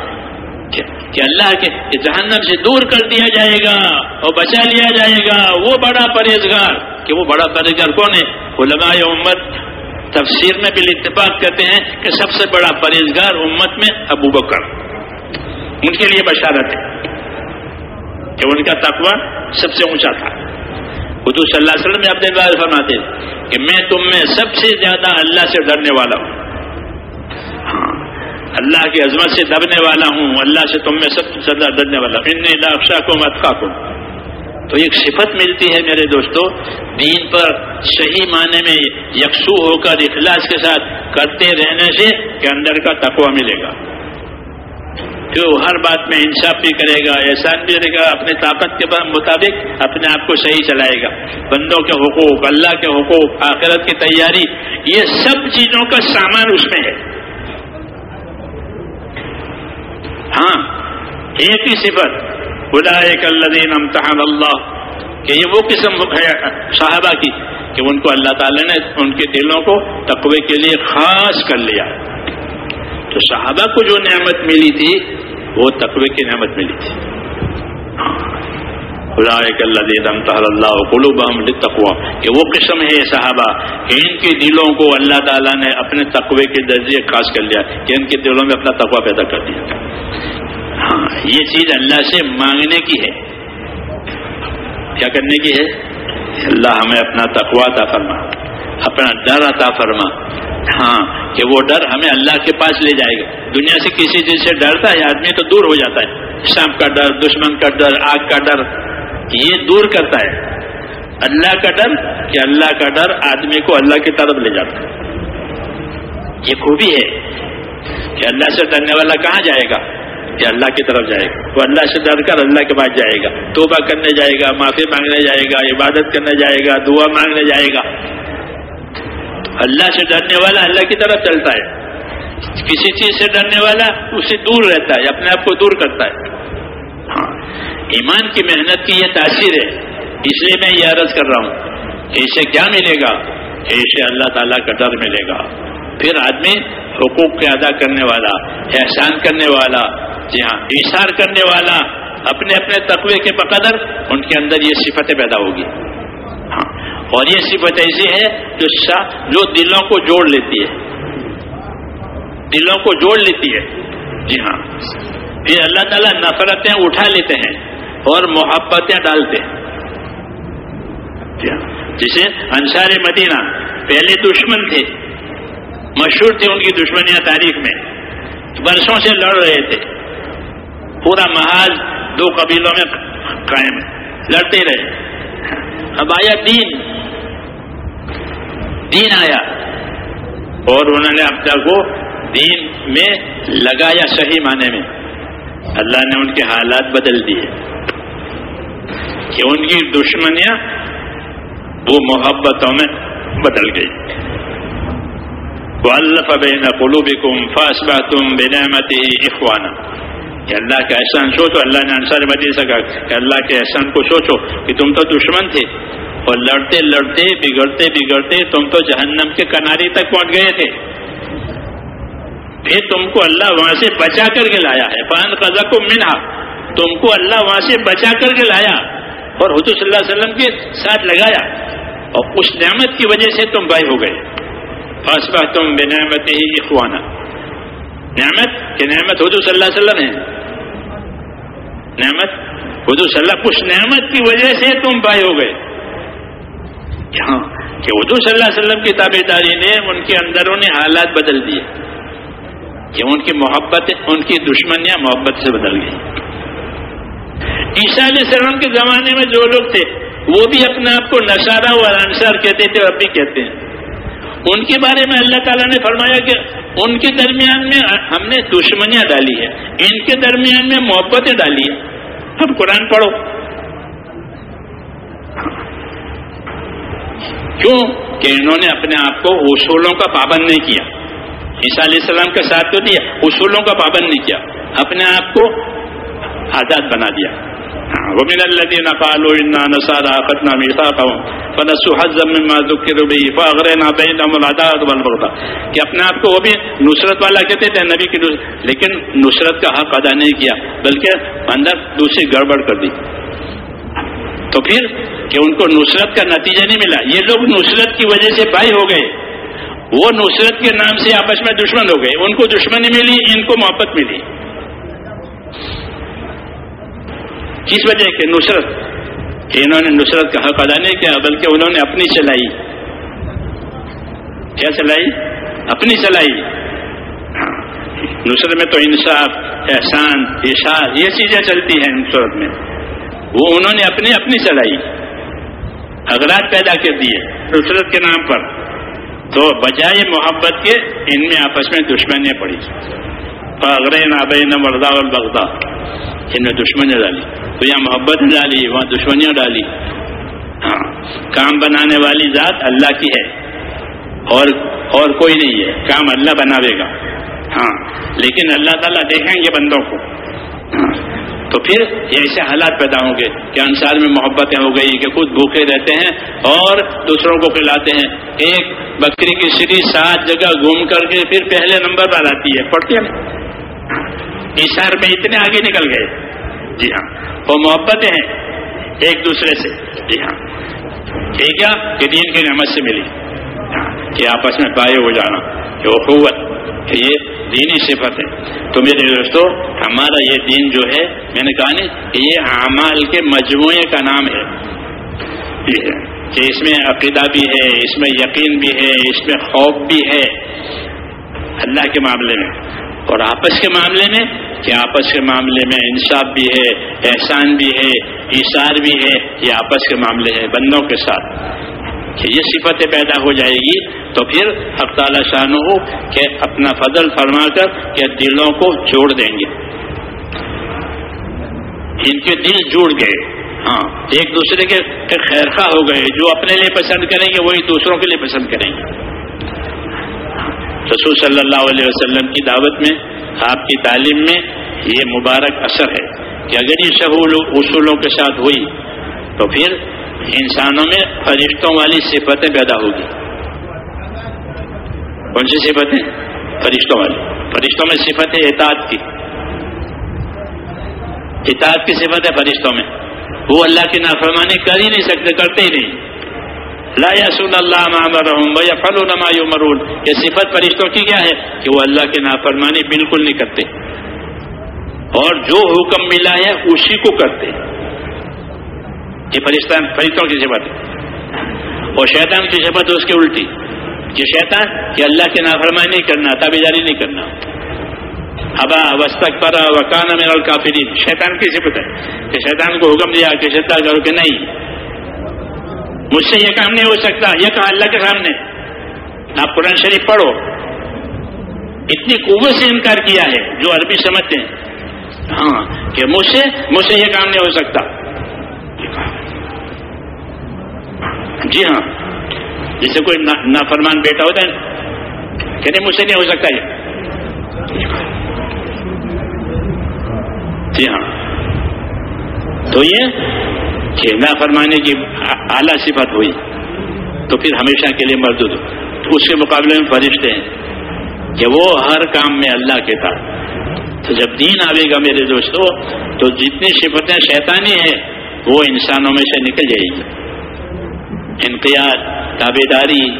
کہ اللہ کے جہنم سے دور کر دیا جائے گا اور بچا لیا جائے گا۔ وہ بڑا پرہیزگار۔ کہ وہ بڑا پرہیزگار کون ہے؟ علماء امت تفسیر میں بھی اتفاق کرتے ہیں کہ سب سے بڑا پرہیزگار امت میں ابو بکر۔ ان کے لیے بشارت ہے۔ کہ ان کا تقوی سب سے اونچا تھا۔ حضور صلی اللہ علیہ وسلم میں اپنے بارے فرماتے کہ میں تم میں سب سے زیادہ اللہ سے ڈرنے والا ہوں۔ ہاں، اللہ کی عظمت سے دبنے والا ہوں، اللہ سے تم میں سب سے زیادہ ڈرنے والا ہوں۔ ان لاکشا کو متخا کو تو ایک صفت ملتی ہے میرے دوستو، دین پر صحیح معنی میں یکسو ہو کر اخلاص کے ساتھ کرتے رہنے سے کہ اندر کا تقوی ملے گا۔ جو ہر بات میں انصاف بھی کرے گا، احسان بھی کرے گا اپنے طاقت کے مطابق اپنے آپ کو صحیح چلائے گا۔ بندوں کے حقوق، اللہ کے حقوق، آخرت کی تیاری، یہ سب چیزوں کا سامان اس میں ہے۔ ہاں ایک ہی صفت خدا ایک اللہ امتحان اللہ، کہ یہ وہ قسم ہے صحابہ کی، کہ ان کو اللہ تعالی نے ان کے دلوں کو تقوی کے لیے خاص کر لیا۔ تو صحابہ کو جو نعمت ملی تھی، وہ تقوی کی نعمت ملی تھی۔ خدا ایک اللہ امتحال اللہ قلوب تقوا کہ وہ قسم ہے صحابہ، کہ ان کے دلوں کو اللہ تعالیٰ نے اپنے تقوی کے درجے خاص کر لیا، کہ ان کے دلوں میں اپنا تقوی پیدا کر دیا۔ ہاں یہ چیز اللہ سے مانگنے کی ہے۔ کیا کرنے کی ہے؟ اللہ ہمیں اپنا تقوا عطا فرما۔ اپنا ڈر عطا فرما۔ ہاں کہ وہ ڈر ہمیں اللہ کے پاس لے جائے گا۔ دنیا سے کسی چیز سے ڈرتا ہے، آدمی تو دور ہو جاتا ہے۔ سانپ کا ڈر، دشمن کا ڈر، آگ کا ڈر، یہ دور کرتا ہے۔ اللہ کا ڈر، کہ اللہ کا ڈر آدمی کو اللہ کی طرف لے جاتا ہے۔ یہ خوبی ہے کہ اللہ سے ڈرنے والا کہاں جائے گا؟ کہ اللہ کی طرف جائے گا۔ وہ اللہ سے ڈر کر اللہ کے پاس جائے گا۔ توبہ کرنے جائے گا، معافی مانگنے جائے گا، عبادت کرنے جائے گا، دعا مانگنے جائے گا۔ اللہ سے ڈرنے والا اللہ کی طرف چلتا ہے۔ کسی چیز سے ڈرنے والا اسے دور رہتا ہے، اپنے آپ کو دور کرتا ہے۔ ہاں ایمان کی محنت کی یہ تاثیر ہے۔ اس لیے میں یہ عرض کر رہا ہوں کہ اسے کیا ملے گا؟ اسے اللہ تعالیٰ کا ڈر ملے گا۔ پھر آدمی حقوق کے ادا کرنے والا، احسان کرنے والا جی ہاں اشار کرنے والا، اپنے اپنے تقوی کے بقدر ان کے اندر یہ صفتیں پیدا ہوگی۔ ہاں اور یہ صفت ایسی ہے جو جو دلوں کو جوڑ لیتی ہے۔ دلوں کو جوڑ لیتی ہے۔ جی ہاں۔ پھر اللہ تعالیٰ نفرتیں اٹھا لیتے ہیں اور محبتیں ڈالتے ہیں۔ جی ہاں۔ جسے انصار مدینہ، پہلے دشمن تھے۔ مشہور تھے ان کی دشمنیاں تاریخ میں۔ برسوں سے لڑ رہے تھے۔ پورا محاذ دو قبیلوں میں قائم لڑتے رہے۔ اب آیا دین۔ دین آیا۔ اور انہوں نے اپنا کو دین میں لگایا صحیح معنی میں۔ اللہ نے ان کے حالات بدل دیے۔ کہ ان کی دشمنیاں وہ محبتوں میں بدل گئی۔ والف بین قلوبکم فاسبحتم بنعمته اخوانا کہ اللہ کا احسان سوچو، اللہ نے انصار مدی سکا کہ اللہ کے احسان کو سوچو کہ تم تو دشمن تھے اور لڑتے لڑتے، بگڑتے بگڑتے تم تو جہنم کے کناری تک پہنچ گئے تھے۔ پھر تم کو اللہ وہاں سے بچا کر کے لایا ہے۔ فان قزا کو منہا تم کو اللہ وہاں سے بچا کر کے لایا اور حضور صلی اللہ علیہ وسلم کے ساتھ لگایا اور اس نعمت کی وجہ سے تم بھائی ہو گئے۔ فاسبہ تم بے نعمت ہی اخوانا نعمت، کہ نعمت حضور صلی اللہ علیہ وسلم ہے۔ نعمت؟ حضور صلی اللہ اس نعمت کی وجہ سے تم بھائی ہو گئے۔ ہاں کہ حضور صلی اللہ علیہ وسلم کی تابے داری نے، ان کے اندروں نے حالات بدل دیے۔ کہ ان کی محبت، ان کی دشمنیاں محبت سے بدل گئی عیسیٰ علیہ السلام کے زمانے میں جو لوگ تھے، وہ بھی اپنے آپ کو نشارہ اور انصار کہتے تھے، اب بھی کہتے ہیں۔ ان کے بارے میں اللہ تعالیٰ نے فرمایا کہ ان کے درمیان میں ہم نے دشمنیاں ڈالی ہے ان کے درمیان میں محبتیں ڈالی ہے اب قرآن پڑھو۔ کیوں کہ انہوں نے اپنے آپ کو اصولوں کا پابند نہیں کیا؟ عیسیٰ علیہ السلام کا ساتھ تو دیا، اصولوں کا پابند نہیں کیا۔ اپنے آپ کو آزاد بنا دیا۔ ومن الذين قالوا إنا نصارى أخذنا ميثاقهم فنسوا حظا مما ذكروا به فأغرينا بينهم العداوة والبغضاء. کہ اپنے آپ کو وہ بھی نصرت والا کہتے تھے، نبی کی نصرت. لیکن نصرت کا حق ادا نہیں کیا، بلکہ اندر دوسری گڑبڑ کر دی۔ تو پھر کہ ان کو نصرت کا نتیجہ نہیں ملا، یہ لوگ نصرت کی وجہ سے بھائی ہو گئے۔ وہ نصرت کے نام سے آپس میں دشمن ہو گئے، ان کو دشمنی ملی، ان کو محبت ملی۔ کس وجہ کہ نصرت، کہ انہوں نے نصرت کا حق ادا نہیں کیا، بلکہ انہوں نے اپنی چلائی کیا چلائی اپنی چلائی ہاں نصرت میں تو انصاف، احسان اشار یہ چیزیں چلتی ہیں نصرت میں۔ وہ انہوں نے اپنی اپنی چلائی اغراض پیدا کر دیے نصرت کے نام پر۔ تو بجائے محبت کے، ان میں آپس میں دشمنیاں پڑی۔ اغرے نابے نہ مردا البغدا ان میں دشمنیاں ڈالی تو یہاں محبت ڈالی وہاں دشمنیاں ڈالی ہاں کام بنانے والی ذات اللہ کی ہے۔ اور اور کوئی نہیں ہے۔ کام اللہ بناوے گا۔ ہاں۔ لیکن اللہ تعالیٰ دیکھیں گے بندوں کو۔ ہاں تو پھر ایسے حالات پیدا ہوں گے کہ انسار میں محبتیں ہو گئی، کہ خود بھوکے رہتے ہیں اور دوسروں کو کھلاتے ہیں۔ ایک بکری کی سری سات جگہ گھوم کر کے پھر پہلے نمبر پر آتی ہے۔ پڑھتے ہیں اشار میں اتنے آگے نکل گئے۔ جی ہاں۔ وہ محبتیں ہیں ایک دوسرے سے۔ جی ہاں۔ ٹھیک ہے۔ کہ دین کی نعمت سے ملی۔ کہ آپس میں پائے ہو جانا۔ کہ وہ قوت کہ یہ دینی صفت ہے۔ تو میرے دوستو، ہمارا یہ دین جو ہے، میں نے کہا نہیں کہ یہ اعمال کے مجموعے کا نام ہے۔ ہے کہ اس میں عقیدہ بھی ہے، اس میں یقین بھی ہے، اس میں خوف بھی ہے۔ اللہ کے معاملے میں۔ اور آپس کے معاملے میں کہ آپس کے معاملے میں انصاف بھی ہے، احسان بھی ہے اشار بھی ہے، یہ آپس کے معاملے ہے بندوں کے ساتھ۔ کہ یہ صفتیں پیدا ہو جائے گی تو پھر حق تعالی شان ہو کہ اپنا فضل فرما کر کہ دلوں کو جوڑ دیں گے۔ ان کے دل جوڑ گئے۔ ہاں ایک دوسرے کے خیرخواہ ہو گئے۔ جو اپنے لیے پسند کریں گے، وہی دوسروں کے لیے پسند کریں گے۔ رسول صلی اللہ علیہ وسلم کی دعوت میں، آپ کی تعلیم میں یہ مبارک اثر ہے کہ اگر یہ شہول اصولوں کے ساتھ ہوئی، تو پھر انسانوں میں فرشتوں والی صفتیں پیدا ہوگی۔ کون سی صفتیں؟ فرشتوں والی۔ فرشتوں میں صفت ہے اطاعت کی۔ اطاعت کی صفت ہے فرشتوں میں۔ وہ اللہ کی نافرمانی کر ہی نہیں سکتے، کرتے ہی نہیں۔ لا یسون اللہ معمرہم ویفعلون ما یمرون یہ صفت فرشتوں کی کیا ہے؟ کہ وہ اللہ کی نافرمانی بالکل نہیں کرتے۔ اور جو حکم ملا ہے، اسی کو کرتے۔ یہ فرشتہ فرشتوں کی صفت ہے۔ اور شیطان کی صفت اس کی الٹی۔ یہ شیطان، کہ اللہ کے نافرمانی نہیں کرنا، تابے جاری نہیں کرنا۔ ابا وسطک پر وکان میرا کافی شیطان کی صفت ہے۔ کہ شیطان کو حکم دیا، کہ شیطان کرو کہ نہیں۔ مجھ سے یہ کام نہیں ہو سکتا، یہ کہا اللہ کے سامنے۔ آپ قرآن شریف پڑھو۔ اتنی قوت سے انکار کیا ہے، جو عربی سمجھتے ہیں۔ ہاں کہ مجھ سے مجھ سے یہ کام نہیں ہو سکتا۔ جی ہاں۔ جسے کوئی نافرمان بیٹا ہوتا ہے کہ نہیں مجھ سے نہیں ہو سکتا یہ۔ جی ہاں۔ تو یہ کہ نافرمانے کی اعلیٰ صفت ہوئی، تو پھر ہمیشہ کے لیے مردود۔ اس کے مقابلے میں فرشتے ہیں کہ وہ ہر کام میں اللہ کے تھا تو جب دین آئے گا میرے دوستو، تو جتنی صفتیں شیطانی ہیں، وہ انسانوں میں سے نکل جائے گی۔ انقیاد تابے داری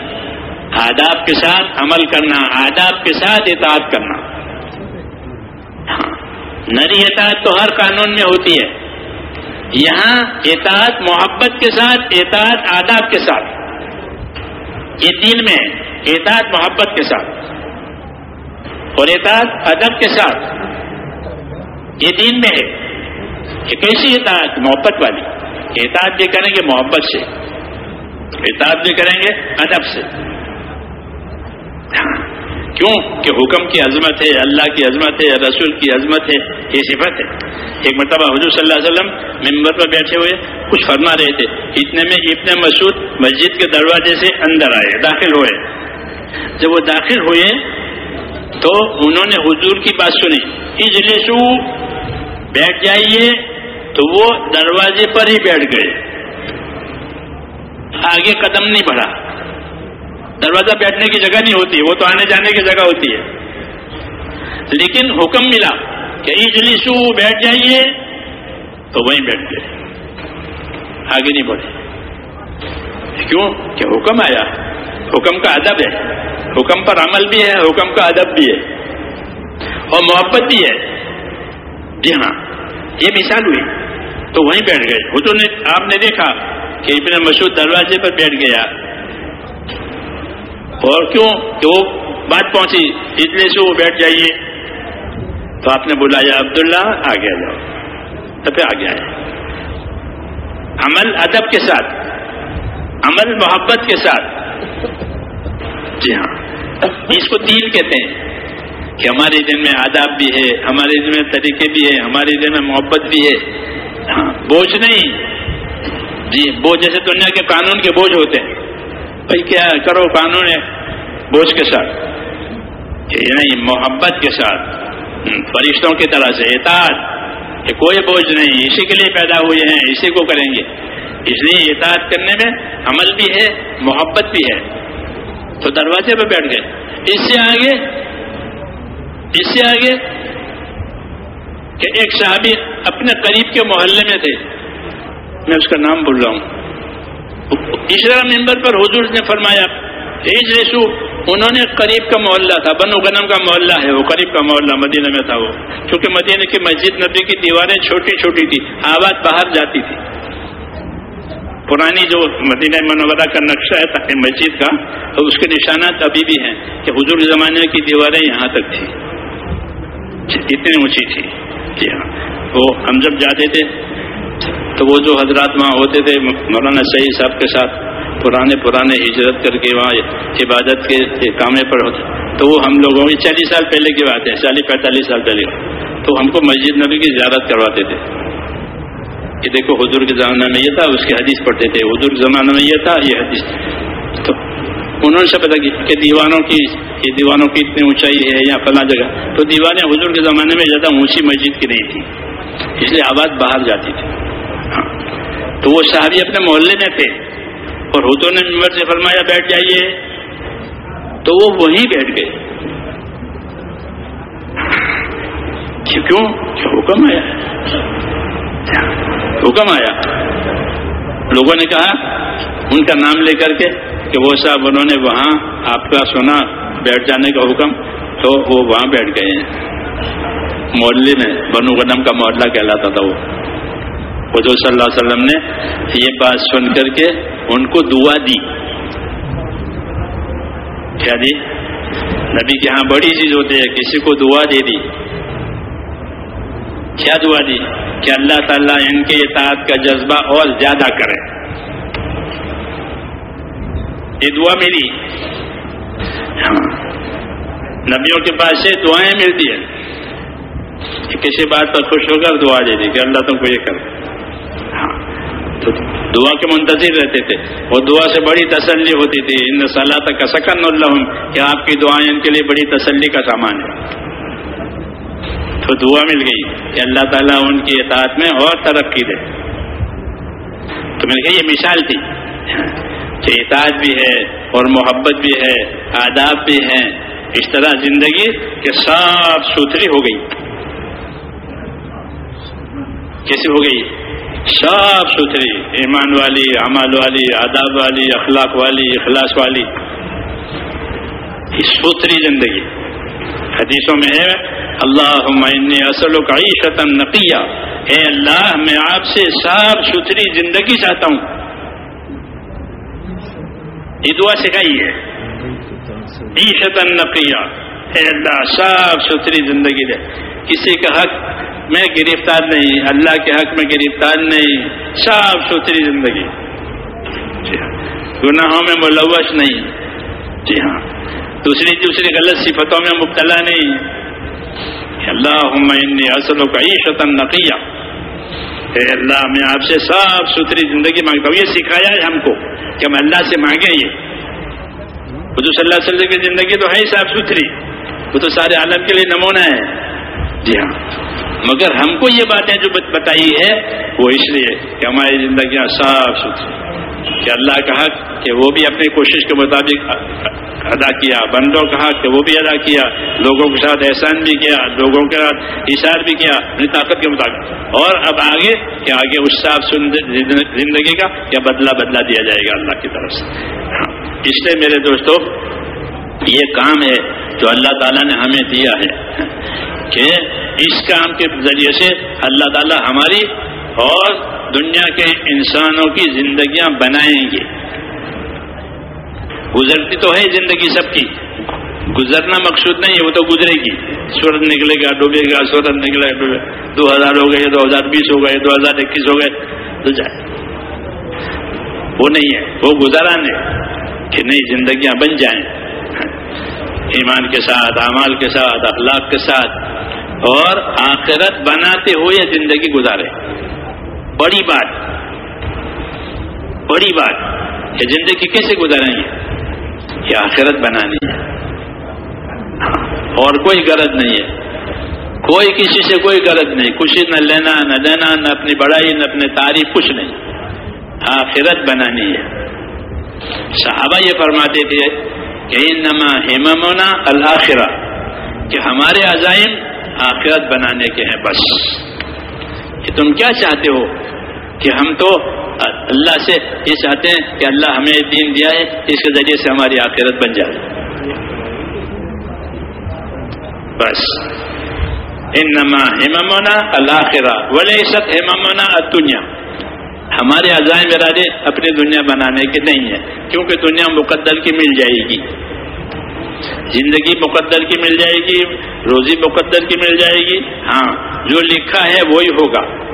آداب کے ساتھ عمل کرنا، آداب کے ساتھ اطاعت کرنا۔ ہاں نری اطاعت تو ہر قانون میں ہوتی ہے۔ یہاں اطاعت محبت کے ساتھ، اطاعت آداب کے ساتھ۔ یہ دین میں اطاعت محبت کے ساتھ اور اطاعت ادب کے ساتھ۔ یہ دین میں ہے۔ یہ کیسی اطاعت محبت والی۔ اطاعت بھی کریں گے محبت سے۔ اطاعت بھی کریں گے ادب سے۔ ہاں۔ کیوں کہ حکم کی عظمت ہے، اللہ کی عظمت ہے، رسول کی عظمت ہے، یہ صفت ہے۔ ایک مرتبہ حضور صلی اللہ علیہ وسلم ممبر پر بیٹھے ہوئے کچھ فرما رہے تھے۔ اتنے میں اتنے مسعود مسجد کے دروازے سے اندر آئے، داخل ہوئے۔ جب وہ داخل ہوئے تو انہوں نے حضور کی بات سنی۔ اجلسو، بیٹھ جائیے۔ تو وہ دروازے پر ہی بیٹھ گئے۔ آگے قدم نہیں بڑھا۔ دروازہ بیٹھنے کی جگہ نہیں ہوتی، وہ تو آنے جانے کی جگہ ہوتی ہے۔ لیکن حکم ملا کہ اجلسو، بیٹھ جائیے۔ تو وہیں بیٹھ گئے۔ آگے نہیں بڑھے۔ کیوں؟ کہ حکم آیا۔ حکم کا ادب ہے۔ حکم پر عمل بھی ہے، حکم کا ادب بھی ہے۔ اور محبت بھی ہے۔ جی ہاں یہ مثال ہوئی۔ تو وہیں بیٹھ گئے۔ حضور نے، آپ نے دیکھا کہ اتنے مشہور دروازے پر بیٹھ گیا۔ اور کیوں؟ کہ وہ بات پہنچی، اتنے سے وہ بیٹھ جائیے۔ تو آپ نے بلایا عبداللہ آ جاؤ۔ تو پھر آ گیا ہے عمل ادب کے ساتھ، عمل محبت کے ساتھ۔ جی ہاں۔ اس کو دین کہتے ہیں کہ ہمارے دن میں آداب بھی ہے، ہمارے دن میں طریقے بھی ہے ہمارے دن میں محبت بھی ہے۔ ہاں بوجھ نہیں۔ جی بوجھ جیسے دنیا کے قانون کے بوجھ ہوتے ہیں۔ بھائی، کیا کرو قانون ہے؟ بوجھ کے ساتھ نہیں محبت کے ساتھ، فرشتوں کی طرح سے اطاعت، کہ کوئی بوجھ نہیں، اسی کے لیے پیدا ہوئے ہیں، اسی کو کریں گے۔ اس لیے اطاعت کرنے میں عمل بھی ہے، محبت بھی ہے۔ تو دروازے پہ بیٹھ گئے۔ اس سے آگے، اس سے آگے کہ ایک صحابی اپنے قریب کے محلے میں تھے۔ میں اس کا نام بول رہا ہوں۔ تیسرا ممبر پر حضور نے فرمایا ایج ریسو انہوں نے قریب کا محلہ تھا، بنو غنم کا محلہ ہے وہ، قریب کا محلہ مدینہ میں تھا وہ۔ کیونکہ مدینہ کی مسجد نبی کی دیواریں چھوٹی چھوٹی تھی آواز باہر جاتی تھی۔ پرانی جو مدینہ منورہ کا نقشہ ہے، تاکہ مسجد کا، تو اس کے نشانات ابھی بھی ہیں کہ حضور زمانے کی دیواریں یہاں تک تھی جی، اتنی اونچی تھی۔ جی ہاں۔ وہ ہم جب جاتے تھے تو وہ جو حضرات وہاں ہوتے تھے، مولانا صحیح صاحب کے ساتھ پرانے پرانے ہجرت کر کے وہاں عبادت کے کامے پر ہوتے۔ تو وہ ہم لوگوں کی چالیس سال پہلے کی بات ہے، چالیس پینتالیس سال پہلے۔ تو ہم کو مسجد نبی کی زیارت کرواتے تھے۔ کہ دیکھو حضور کے زمانہ میں یہ تھا، اس کے حدیث پڑھتے تھے۔ حضور کے زمانہ میں یہ تھا، یہ حدیث۔ تو انہوں نے پتا کہ دیوانوں کی، یہ دیوانوں کی اتنی اونچائی ہے یا فلاں جگہ۔ تو دیوانیں حضور کے زمانے میں زیادہ اونچی مسجد کی نہیں تھی، اس لیے آواز باہر جاتی تھی۔ تو وہ صحابی اپنے محلے میں تھے اور حضور نے ممبر سے فرمایا، بیٹھ جائیے۔ تو وہ وہیں بیٹھ گئے۔ کیوں حکم آیا؟ حکم آیا۔ لوگوں نے کہا، ان کا نام لے کر کے کہ وہ صاحب، انہوں نے وہاں آپ کا سنا بیٹھ جانے کا حکم، تو وہ وہاں بیٹھ گئے ہیں۔ محلے میں بنو قدم کا محلہ کہلاتا تھا وہ۔ حضور صلی اللہ علیہ وسلم نے یہ بات سن کر کے ان کو دعا دی۔ کیا دی نبی کے ہاں بڑی چیز ہوتی ہے، کسی کو دعا دے دی۔ کیا دعا دی؟ کہ اللہ تعالیٰ ان کے اطاعت کا جذبہ اور زیادہ کرے۔ یہ دعا ملی۔ نبیوں کے پاس سے دعائیں ملتی ہیں۔ کسی بات پر خوش ہو کر دعا دے دی کہ اللہ تم کو یہ کر ہاں۔ تو دعا کے منتظر رہتے تھے۔ وہ دعا سے بڑی تسلی ہوتی تھی۔ ان صلاح تک کا سکن اللہ کہ آپ کی دعائیں ان کے لیے بڑی تسلی کا سامان ہے۔ تو دعا مل گئی کہ اللہ تعالیٰ ان کی اطاعت میں اور ترقی دے۔ تو میں نے کہا یہ مثال تھی۔ کہ اطاعت بھی ہے اور محبت بھی ہے، آداب بھی ہیں۔ اس طرح زندگی کہ صاف ستھری ہو گئی۔ کیسی ہو گئی؟ صاف ستھری، ایمان والی اعمال والی، آداب والی، اخلاق والی، اخلاص والی۔ ستھری زندگی۔ حدیثوں میں ہے اللہ اصل و عیشت نقیہ. اے اللہ، میں آپ سے صاف ستھری زندگی چاہتا ہوں۔ یہ دعا سکھائی ہے۔ عیشت نقیہ۔ اے اللہ صاف ستھری زندگی دے۔ کسی کا حق میں گرفتار نہیں، اللہ کے حق میں گرفتار نہیں صاف ستھری زندگی۔ جی ہاں۔ گناہوں میں ملوث نہیں۔ جی ہاں۔ دوسری دوسری غلط صفتوں میں مبتلا نہیں۔ اللہ اصل کا عیشت نقیہ۔ اے اللہ، میں آپ سے صاف ستھری زندگی مانگتا ہوں۔ یہ سکھایا ہے ہم کو کہ ہم اللہ سے مانگیں یہ۔ حضور صلی اللہ علیہ وسلم کی زندگی تو ہے ہی صاف ستھری۔ وہ تو سارے عالم کے لیے نمونہ ہے۔ جی ہاں۔ مگر ہم کو یہ باتیں جو بتائی ہے، وہ اس لیے کہ ہماری زندگیاں صاف ستھری کہ اللہ کا حق، کہ وہ بھی اپنی کوشش کے مطابق ادا کیا، بندوں کا حق کہ وہ بھی ادا کیا، لوگوں کے ساتھ احسان بھی کیا، لوگوں کے ساتھ اشار بھی کیا، اپنی طاقت کے مطابق۔ اور اب آگے، کہ آگے اس صاف زندگی کا کیا بدلہ بدلہ دیا جائے گا اللہ کی طرف سے۔ ہاں۔ اس لیے میرے دوستوں یہ کام ہے جو اللہ تعالیٰ نے ہمیں دیا ہے کہ اس کام کے ذریعے سے اللہ تعالیٰ ہماری اور دنیا کے انسانوں کی زندگیاں بنائیں گے۔ گزرتی تو ہے زندگی سب کی، گزرنا مقصود نہیں ہے، وہ تو گزرے گی۔ سورج نکلے گا، ڈوبے گا سورج نکلے گا ڈوبے دو ہزار ہو گئے، دو ہزار بیس ہو گئے، دو ہزار اکیس ہو گئے، تو جائے۔ وہ نہیں ہے، وہ گزارا کہ نہیں زندگیاں بن جائیں۔ ایمان کے ساتھ، اعمال کے ساتھ، اخلاق کے ساتھ، اور آخرت بناتے ہوئے زندگی گزارے۔ بڑی بات بڑی بات کہ زندگی کیسے گزاریں گے؟ یہ آخرت بنانی ہے اور کوئی غرض نہیں ہے۔ کوئی کسی سے کوئی غرض نہیں۔ کچھ نہ لینا، نہ دینا، نہ اپنی بڑائی، نہ اپنی تعریف، کچھ نہیں۔ آخرت بنانی ہے۔ صحابہ یہ فرماتے تھے کہ انما ہممنا الآخرہ کہ ہمارے عزائم آخرت بنانے کے ہیں بس۔ کہ تم کیا چاہتے ہو؟ کہ ہم تو اللہ سے یہ چاہتے ہیں کہ اللہ ہمیں دین دیا ہے، اس کے ذریعے سے ہماری آخرت بن جائے۔ بس۔ انما ہممنا الآخرہ ولی سب ہممنا دنیا ہمارے عزائم ارادے اپنی دنیا بنانے کے نہیں ہیں، کیونکہ دنیا مقدر کی مل جائے گی۔ زندگی مقدر کی مل جائے گی، روزی مقدر کی مل جائے گی۔ ہاں جو لکھا ہے وہی ہوگا۔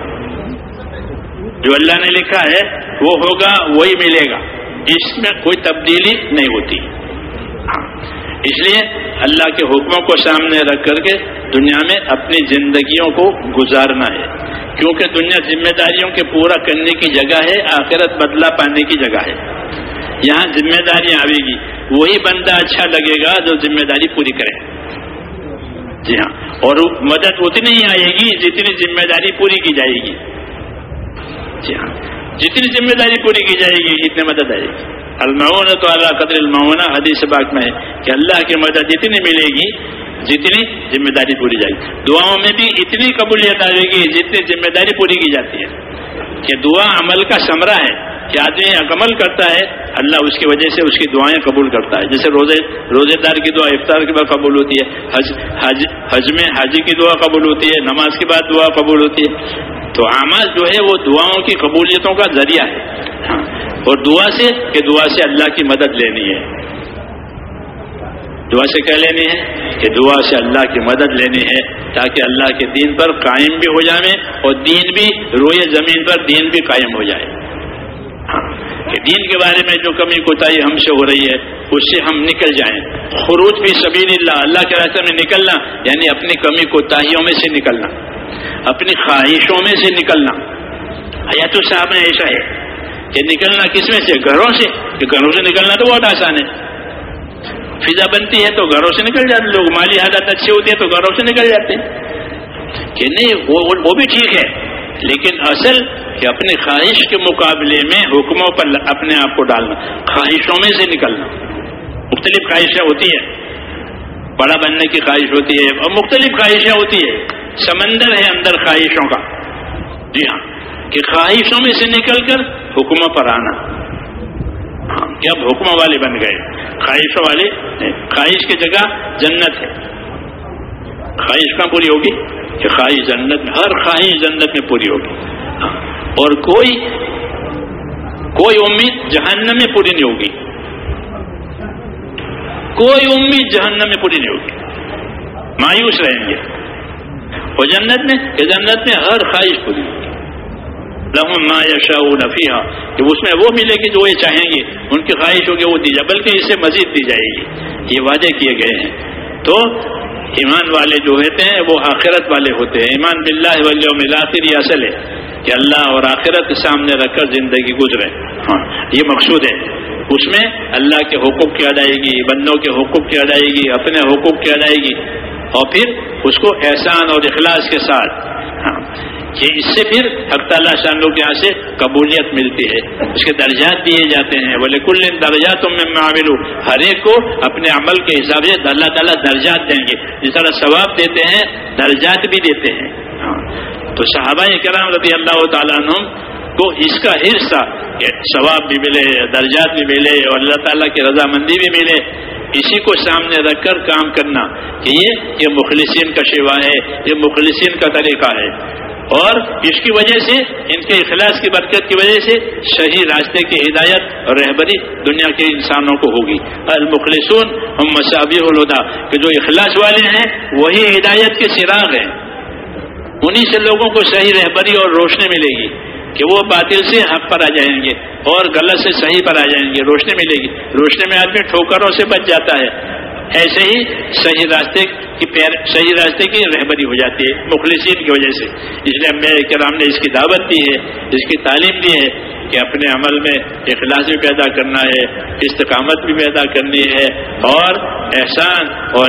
جو اللہ نے لکھا ہے، وہ ہوگا، وہی ملے گا۔ اس میں کوئی تبدیلی نہیں ہوتی۔ ہاں اس لیے اللہ کے حکموں کو سامنے رکھ کر کے دنیا میں اپنی زندگیوں کو گزارنا ہے۔ کیونکہ دنیا ذمہ داریوں کے پورا کرنے کی جگہ ہے، آخرت بدلہ پانے کی جگہ ہے۔ یہاں ذمہ داریاں آئے گی۔ وہی بندہ اچھا لگے گا جو ذمہ داری پوری کرے۔ جی ہاں۔ اور مدد اتنی ہی آئے گی جتنی ذمہ داری پوری کی جائے گی۔ جی ہاں۔ جتنی ذمہ داری پوری کی جائے گی، اتنی مدد آئے گی۔ المعون تو اللہ قدر المعون حدیث باغ میں ہے کہ اللہ کی مدد جتنی ملے گی، جتنی ذمہ داری پوری جائے گی۔ دعاؤں میں بھی اتنی قبولیت آئے گی جتنی ذمہ داری پوری کی جاتی ہے۔ کہ دعا عمل کا ثمرہ ہے۔ کہ آدمی عمل کرتا ہے، اللہ اس کی وجہ سے اس کی دعائیں قبول کرتا ہے۔ جیسے روزے روزے دار کی دعا افطار کے بعد قبول ہوتی ہے، حج حج حج میں حاجی کی دعا قبول ہوتی ہے، نماز کے بعد دعا قبول ہوتی ہے۔ تو اعمال جو ہے، وہ دعاؤں کی قبولیتوں کا ذریعہ ہے۔ اور دعا سے کہ دعا سے اللہ کی مدد لینی ہے۔ دعا سے کیا لینی ہے؟ کہ دعا سے اللہ کی مدد لینی ہے، تاکہ اللہ کے دین پر قائم بھی ہو جائیں اور دین بھی روئے زمین پر دین بھی قائم ہو جائے۔ کہ دین کے بارے میں جو کمی کوتاہی ہم سے ہو رہی ہے اس سے ہم نکل جائیں۔ خروج بھی سبیل اللہ اللہ کے راستے میں نکلنا یعنی اپنی کمی کوتاہیوں میں سے نکلنا اپنی خواہشوں میں سے نکلنا۔ حیات صاحب میں ایسا ہے کہ نکلنا کس میں سے؟ گھروں سے۔ کہ گھروں سے نکلنا تو بہت آسان ہے۔ فضا بنتی ہے تو گھروں سے نکل جاتے لوگ مالی حالت اچھی ہوتی ہے تو گھروں سے نکل جاتے ہیں۔ کہ نہیں وہ, وہ بھی ٹھیک ہے۔ لیکن اصل کہ اپنی خواہش کے مقابلے میں حکموں پر اپنے آپ کو ڈالنا، خواہشوں میں سے نکلنا۔ مختلف خواہشیں ہوتی ہیں۔ بڑا بننے کی خواہش ہوتی ہے اور مختلف خواہشیں ہوتی ہے سمندر ہے اندر خواہشوں کا۔ جی ہاں کہ خواہشوں میں سے نکل کر حکموں پر آنا۔ ہاں کہ اب حکموں والے بن گئے۔ خواہشوں والے، خواہش کی جگہ جنت ہے۔ خواہش کہاں پوری ہوگی؟ کہ خواہش جنت میں، ہر خواہش جنت میں پوری ہوگی۔ اور کوئی کوئی امید جہنم میں پوری نہیں ہوگی۔ کوئی امید جہنم میں پوری نہیں ہوگی۔ مایوس رہیں گے۔ اور جنت میں، کہ جنت میں ہر خواہش پوری ہوگی۔ لہم ما یشا نفیہ کہ اس میں وہ ملے گی جو یہ چاہیں گے۔ ان کی خواہش ہوگی وہ دی جائے، بلکہ اسے مزید دی جائے گی۔ یہ وعدے کیے گئے ہیں۔ تو ایمان والے جو ہوتے ہیں، وہ آخرت والے ہوتے ہیں۔ ایمان باللہ والیوم الاخر یہ اصل ہے کہ اللہ اور آخرت کے سامنے رکھ کر زندگی گزرے۔ ہاں یہ مقصود ہے۔ اس میں اللہ کے حقوق کی ادائیگی، بندوں کے حقوق کی ادائیگی، اپنے حقوق کی ادائیگی، اور پھر اس کو احسان اور اخلاص کے ساتھ۔ ہاں یہ اس سے پھر حق تعالیٰ شان لوگ یہاں سے قبولیت ملتی ہے۔ اس کے درجات دیے جاتے ہیں۔ بولے کل درجات میں معامل ہر ایک کو اپنے عمل کے حساب سے اللہ تعالیٰ درجات دیں گے۔ جس طرح ثواب دیتے ہیں، درجات بھی دیتے ہیں۔ ہاں۔ تو صحابہ کرام رضی اللہ تعالیٰ عنہ کو اس کا حصہ کہ ثواب بھی ملے، درجات بھی ملے اور اللہ تعالیٰ کی رضامندی بھی ملے۔ اسی کو سامنے رکھ کر کام کرنا کہ یہ یہ مخلصین کا شیوا ہے، یہ مخلصین کا طریقہ ہے۔ اور اس کی وجہ سے، ان کے اخلاص کی برکت کی وجہ سے صحیح راستے کی ہدایت اور رہبری دنیا کے انسانوں کو ہوگی۔ المخلصون ہم مسابی الدا کہ جو اخلاص والے ہیں، وہی ہدایت کے سراغ ہیں۔ انہی سے لوگوں کو صحیح رہبری اور روشنی ملے گی۔ کہ وہ باطل سے حق پر آ جائیں گے اور غلط سے صحیح پر آ جائیں گے، روشنی ملے گی۔ روشنی میں آدمی ٹھوکروں سے بچ جاتا ہے۔ ایسے ہی صحیح راستے کی پیر، صحیح راستے کی رہبری ہو جاتی ہے، مخلصین کی وجہ سے۔ اس لیے میں کرام نے اس کی دعوت دی ہے، اس کی تعلیم دی ہے کہ اپنے عمل میں اخلاص بھی پیدا کرنا ہے، استقامت بھی پیدا کرنی ہے اور احسان اور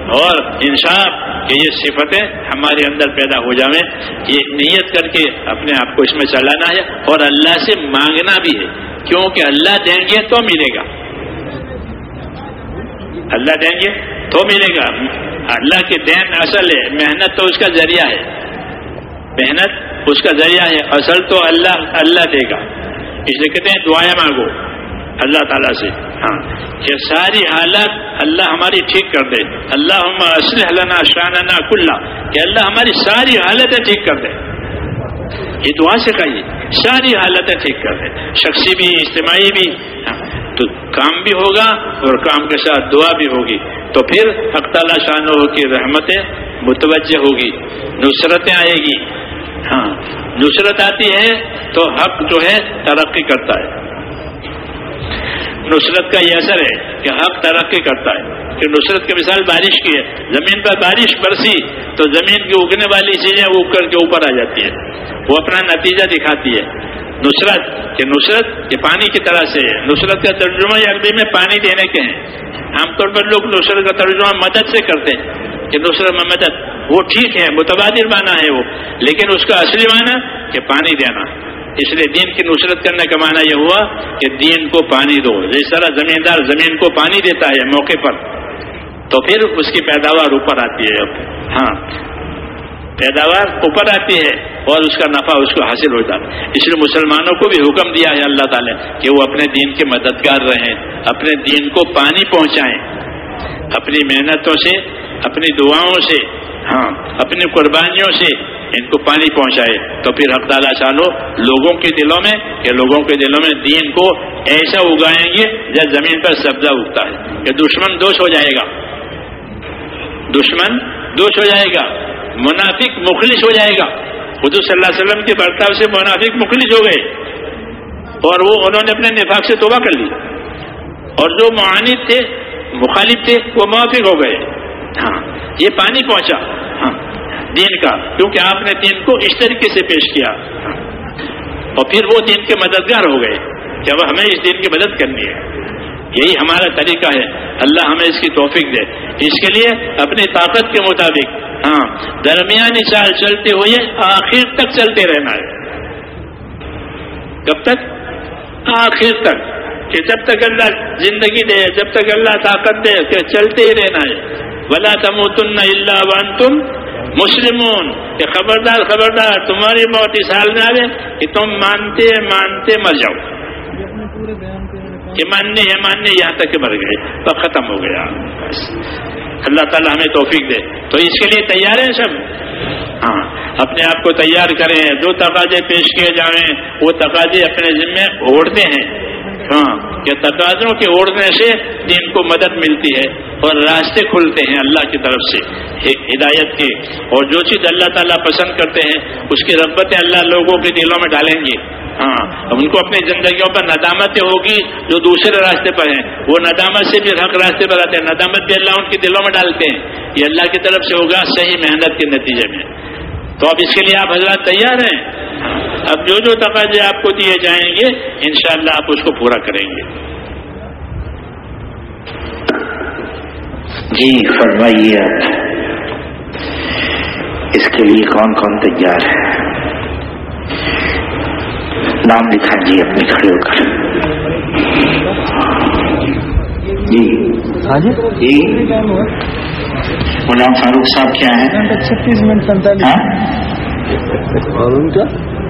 اور انصاف کہ یہ صفتیں ہمارے اندر پیدا ہو جائیں، یہ نیت کر کے اپنے آپ کو اس میں چلانا ہے اور اللہ سے مانگنا بھی ہے۔ کیونکہ اللہ دیں گے تو ملے گا۔ اللہ دیں گے تو ملے گا۔ اللہ کی دین اصل ہے، محنت تو اس کا ذریعہ ہے۔ محنت اس کا ذریعہ ہے، اصل تو اللہ اللہ دے گا۔ اس لیے کہتے ہیں دعائیں مانگو۔ اللہ تعالیٰ سے۔ ہاں۔ کہ ساری حالت اللہ ہماری ٹھیک کر دے۔ اللہ اسلح لنا شاننا کلّا کہ اللہ ہماری ساری حالتیں ٹھیک کر دے۔ یہ دعا سے کہیے۔ ساری حالتیں ٹھیک کر دے۔ شخصی بھی، اجتماعی بھی۔ ہاں۔ تو کام بھی ہوگا اور کام کے ساتھ دعا بھی ہوگی۔ تو پھر حق تعالیٰ شاہ کی رحمتیں متوجہ ہوگی۔ نصرتیں آئے گی۔ ہاں۔ نصرت آتی ہے تو حق جو ہے ترقی کرتا ہے۔ نصرت کا یہ اثر ہے کہ حق ترقی کرتا ہے۔ کہ نصرت کی مثال بارش کی ہے۔ زمین پر بارش برسی تو زمین کی اگنے والی چیزیں اگ کر کے اوپر آ جاتی ہے وہ اپنا نتیجہ دکھاتی ہے۔ نصرت، کہ نصرت یہ پانی کی طرح سے ہے۔ نصرت کا ترجمہ عربی میں پانی دینے کے ہیں۔ عام طور پر لوگ نصرت کا ترجمہ مدد سے کرتے ہیں کہ نصرت میں مدد۔ وہ ٹھیک ہے متبادل معنی ہے وہ۔ لیکن اس کا اصلی معنی کہ پانی دینا۔ اس لیے دین کی نصرت کرنے کا معنی یہ ہوا کہ دین کو پانی دو۔ جس طرح زمیندار زمین کو پانی دیتا ہے موقع پر، تو پھر اس کی پیداوار اوپر آتی ہے۔ اب ہاں پیداوار اوپر آتی ہے اور اس کا نفع اس کو حاصل ہوتا ہے۔ اس لیے مسلمانوں کو بھی حکم دیا ہے اللہ تعالی کہ وہ اپنے دین کے مددگار رہیں، اپنے دین کو پانی پہنچائیں۔ اپنی محنتوں سے، اپنی دعاؤں سے ہاں اپنی قربانیوں سے ان کو پانی پہنچائے۔ تو پھر حق تعالیٰ چالو لوگوں کے دلوں میں کہ لوگوں کے دلوں میں دین کو ایسا اگائیں گے جب زمین پر سبزہ اگتا ہے کہ دشمن دوش ہو جائے گا۔ دشمن دوش ہو جائے گا۔ منافق مخلص ہو جائے گا۔ حضور صلی اللہ علیہ وسلم کے برتاؤ سے منافق مخلص ہو گئے۔ اور وہ انہوں نے اپنے نفاق سے توبہ کر لی۔ اور جو معاند تھے، مخالف تھے، وہ موافق ہو گئے۔ ہاں یہ پانی پہنچا۔ ہاں دین کا، کیونکہ آپ نے دین کو اس طریقے سے پیش کیا۔ اور پھر وہ دین کے مددگار ہو گئے کہ اب ہمیں اس دین کی مدد کرنی ہے۔ یہی ہمارا طریقہ ہے۔ اللہ ہمیں اس کی توفیق دے۔ اس کے لیے اپنی طاقت کے مطابق ہاں درمیانی چال چلتے ہوئے آخر تک چلتے رہنا ہے۔ کب تک؟ آخر تک۔ کہ جب تک اللہ زندگی دے، جب تک اللہ طاقت دے، کہ چلتے ہی رہنا ہے۔ بلا تموتن اللہ ون تم مسلمون، کہ خبردار خبردار، تمہاری موت اس حال میں آئے کہ تم مانتے مانتے مر جاؤ۔ کہ ماننے ہے ماننے، یہاں تک کہ مر گئے۔ تو ختم ہو گیا۔ اللہ تعالیٰ ہمیں توفیق دے۔ تو اس کے لیے تیار ہیں سب؟ ہاں۔ اپنے آپ کو تیار کریں۔ جو تقاضے پیش کیے جائیں وہ تقاضے اپنے ذمے اوڑھتے ہیں۔ ہاں کہ تقاضوں کے اوڑھنے سے دین کو مدد ملتی ہے اور راستے کھلتے ہیں اللہ کی طرف سے ہدایت کے۔ اور جو چیز اللہ تعالیٰ پسند کرتے ہیں، اس کی رغبتیں اللہ لوگوں کے دلوں میں ڈالیں گے۔ ہاں ان کو اپنی زندگیوں پر ندامتیں ہوگی جو دوسرے راستے پر ہیں۔ وہ ندامت سے بھی حق راستے پر آتے ہیں، ندامت بھی اللہ ان کے دلوں میں ڈالتے ہیں۔ یہ اللہ کی طرف سے ہوگا صحیح محنت کے نتیجے میں۔ تو اب اس کے لیے آپ حضرات تیار ہیں؟ اب جو جو تقاضے آپ کو دیے جائیں گے انشاءاللہ آپ اس کو پورا کریں گے۔ جی فرمائیے آپ۔ اس کے لیے کون کون تیار ہے نام لکھا جی اپنے کھڑے ہو کر۔ جی۔ جی۔ غلام فاروق صاحب کیا ہیں؟ چھتیس منٹ پینتالیس۔ ہاں؟ اور ان کا؟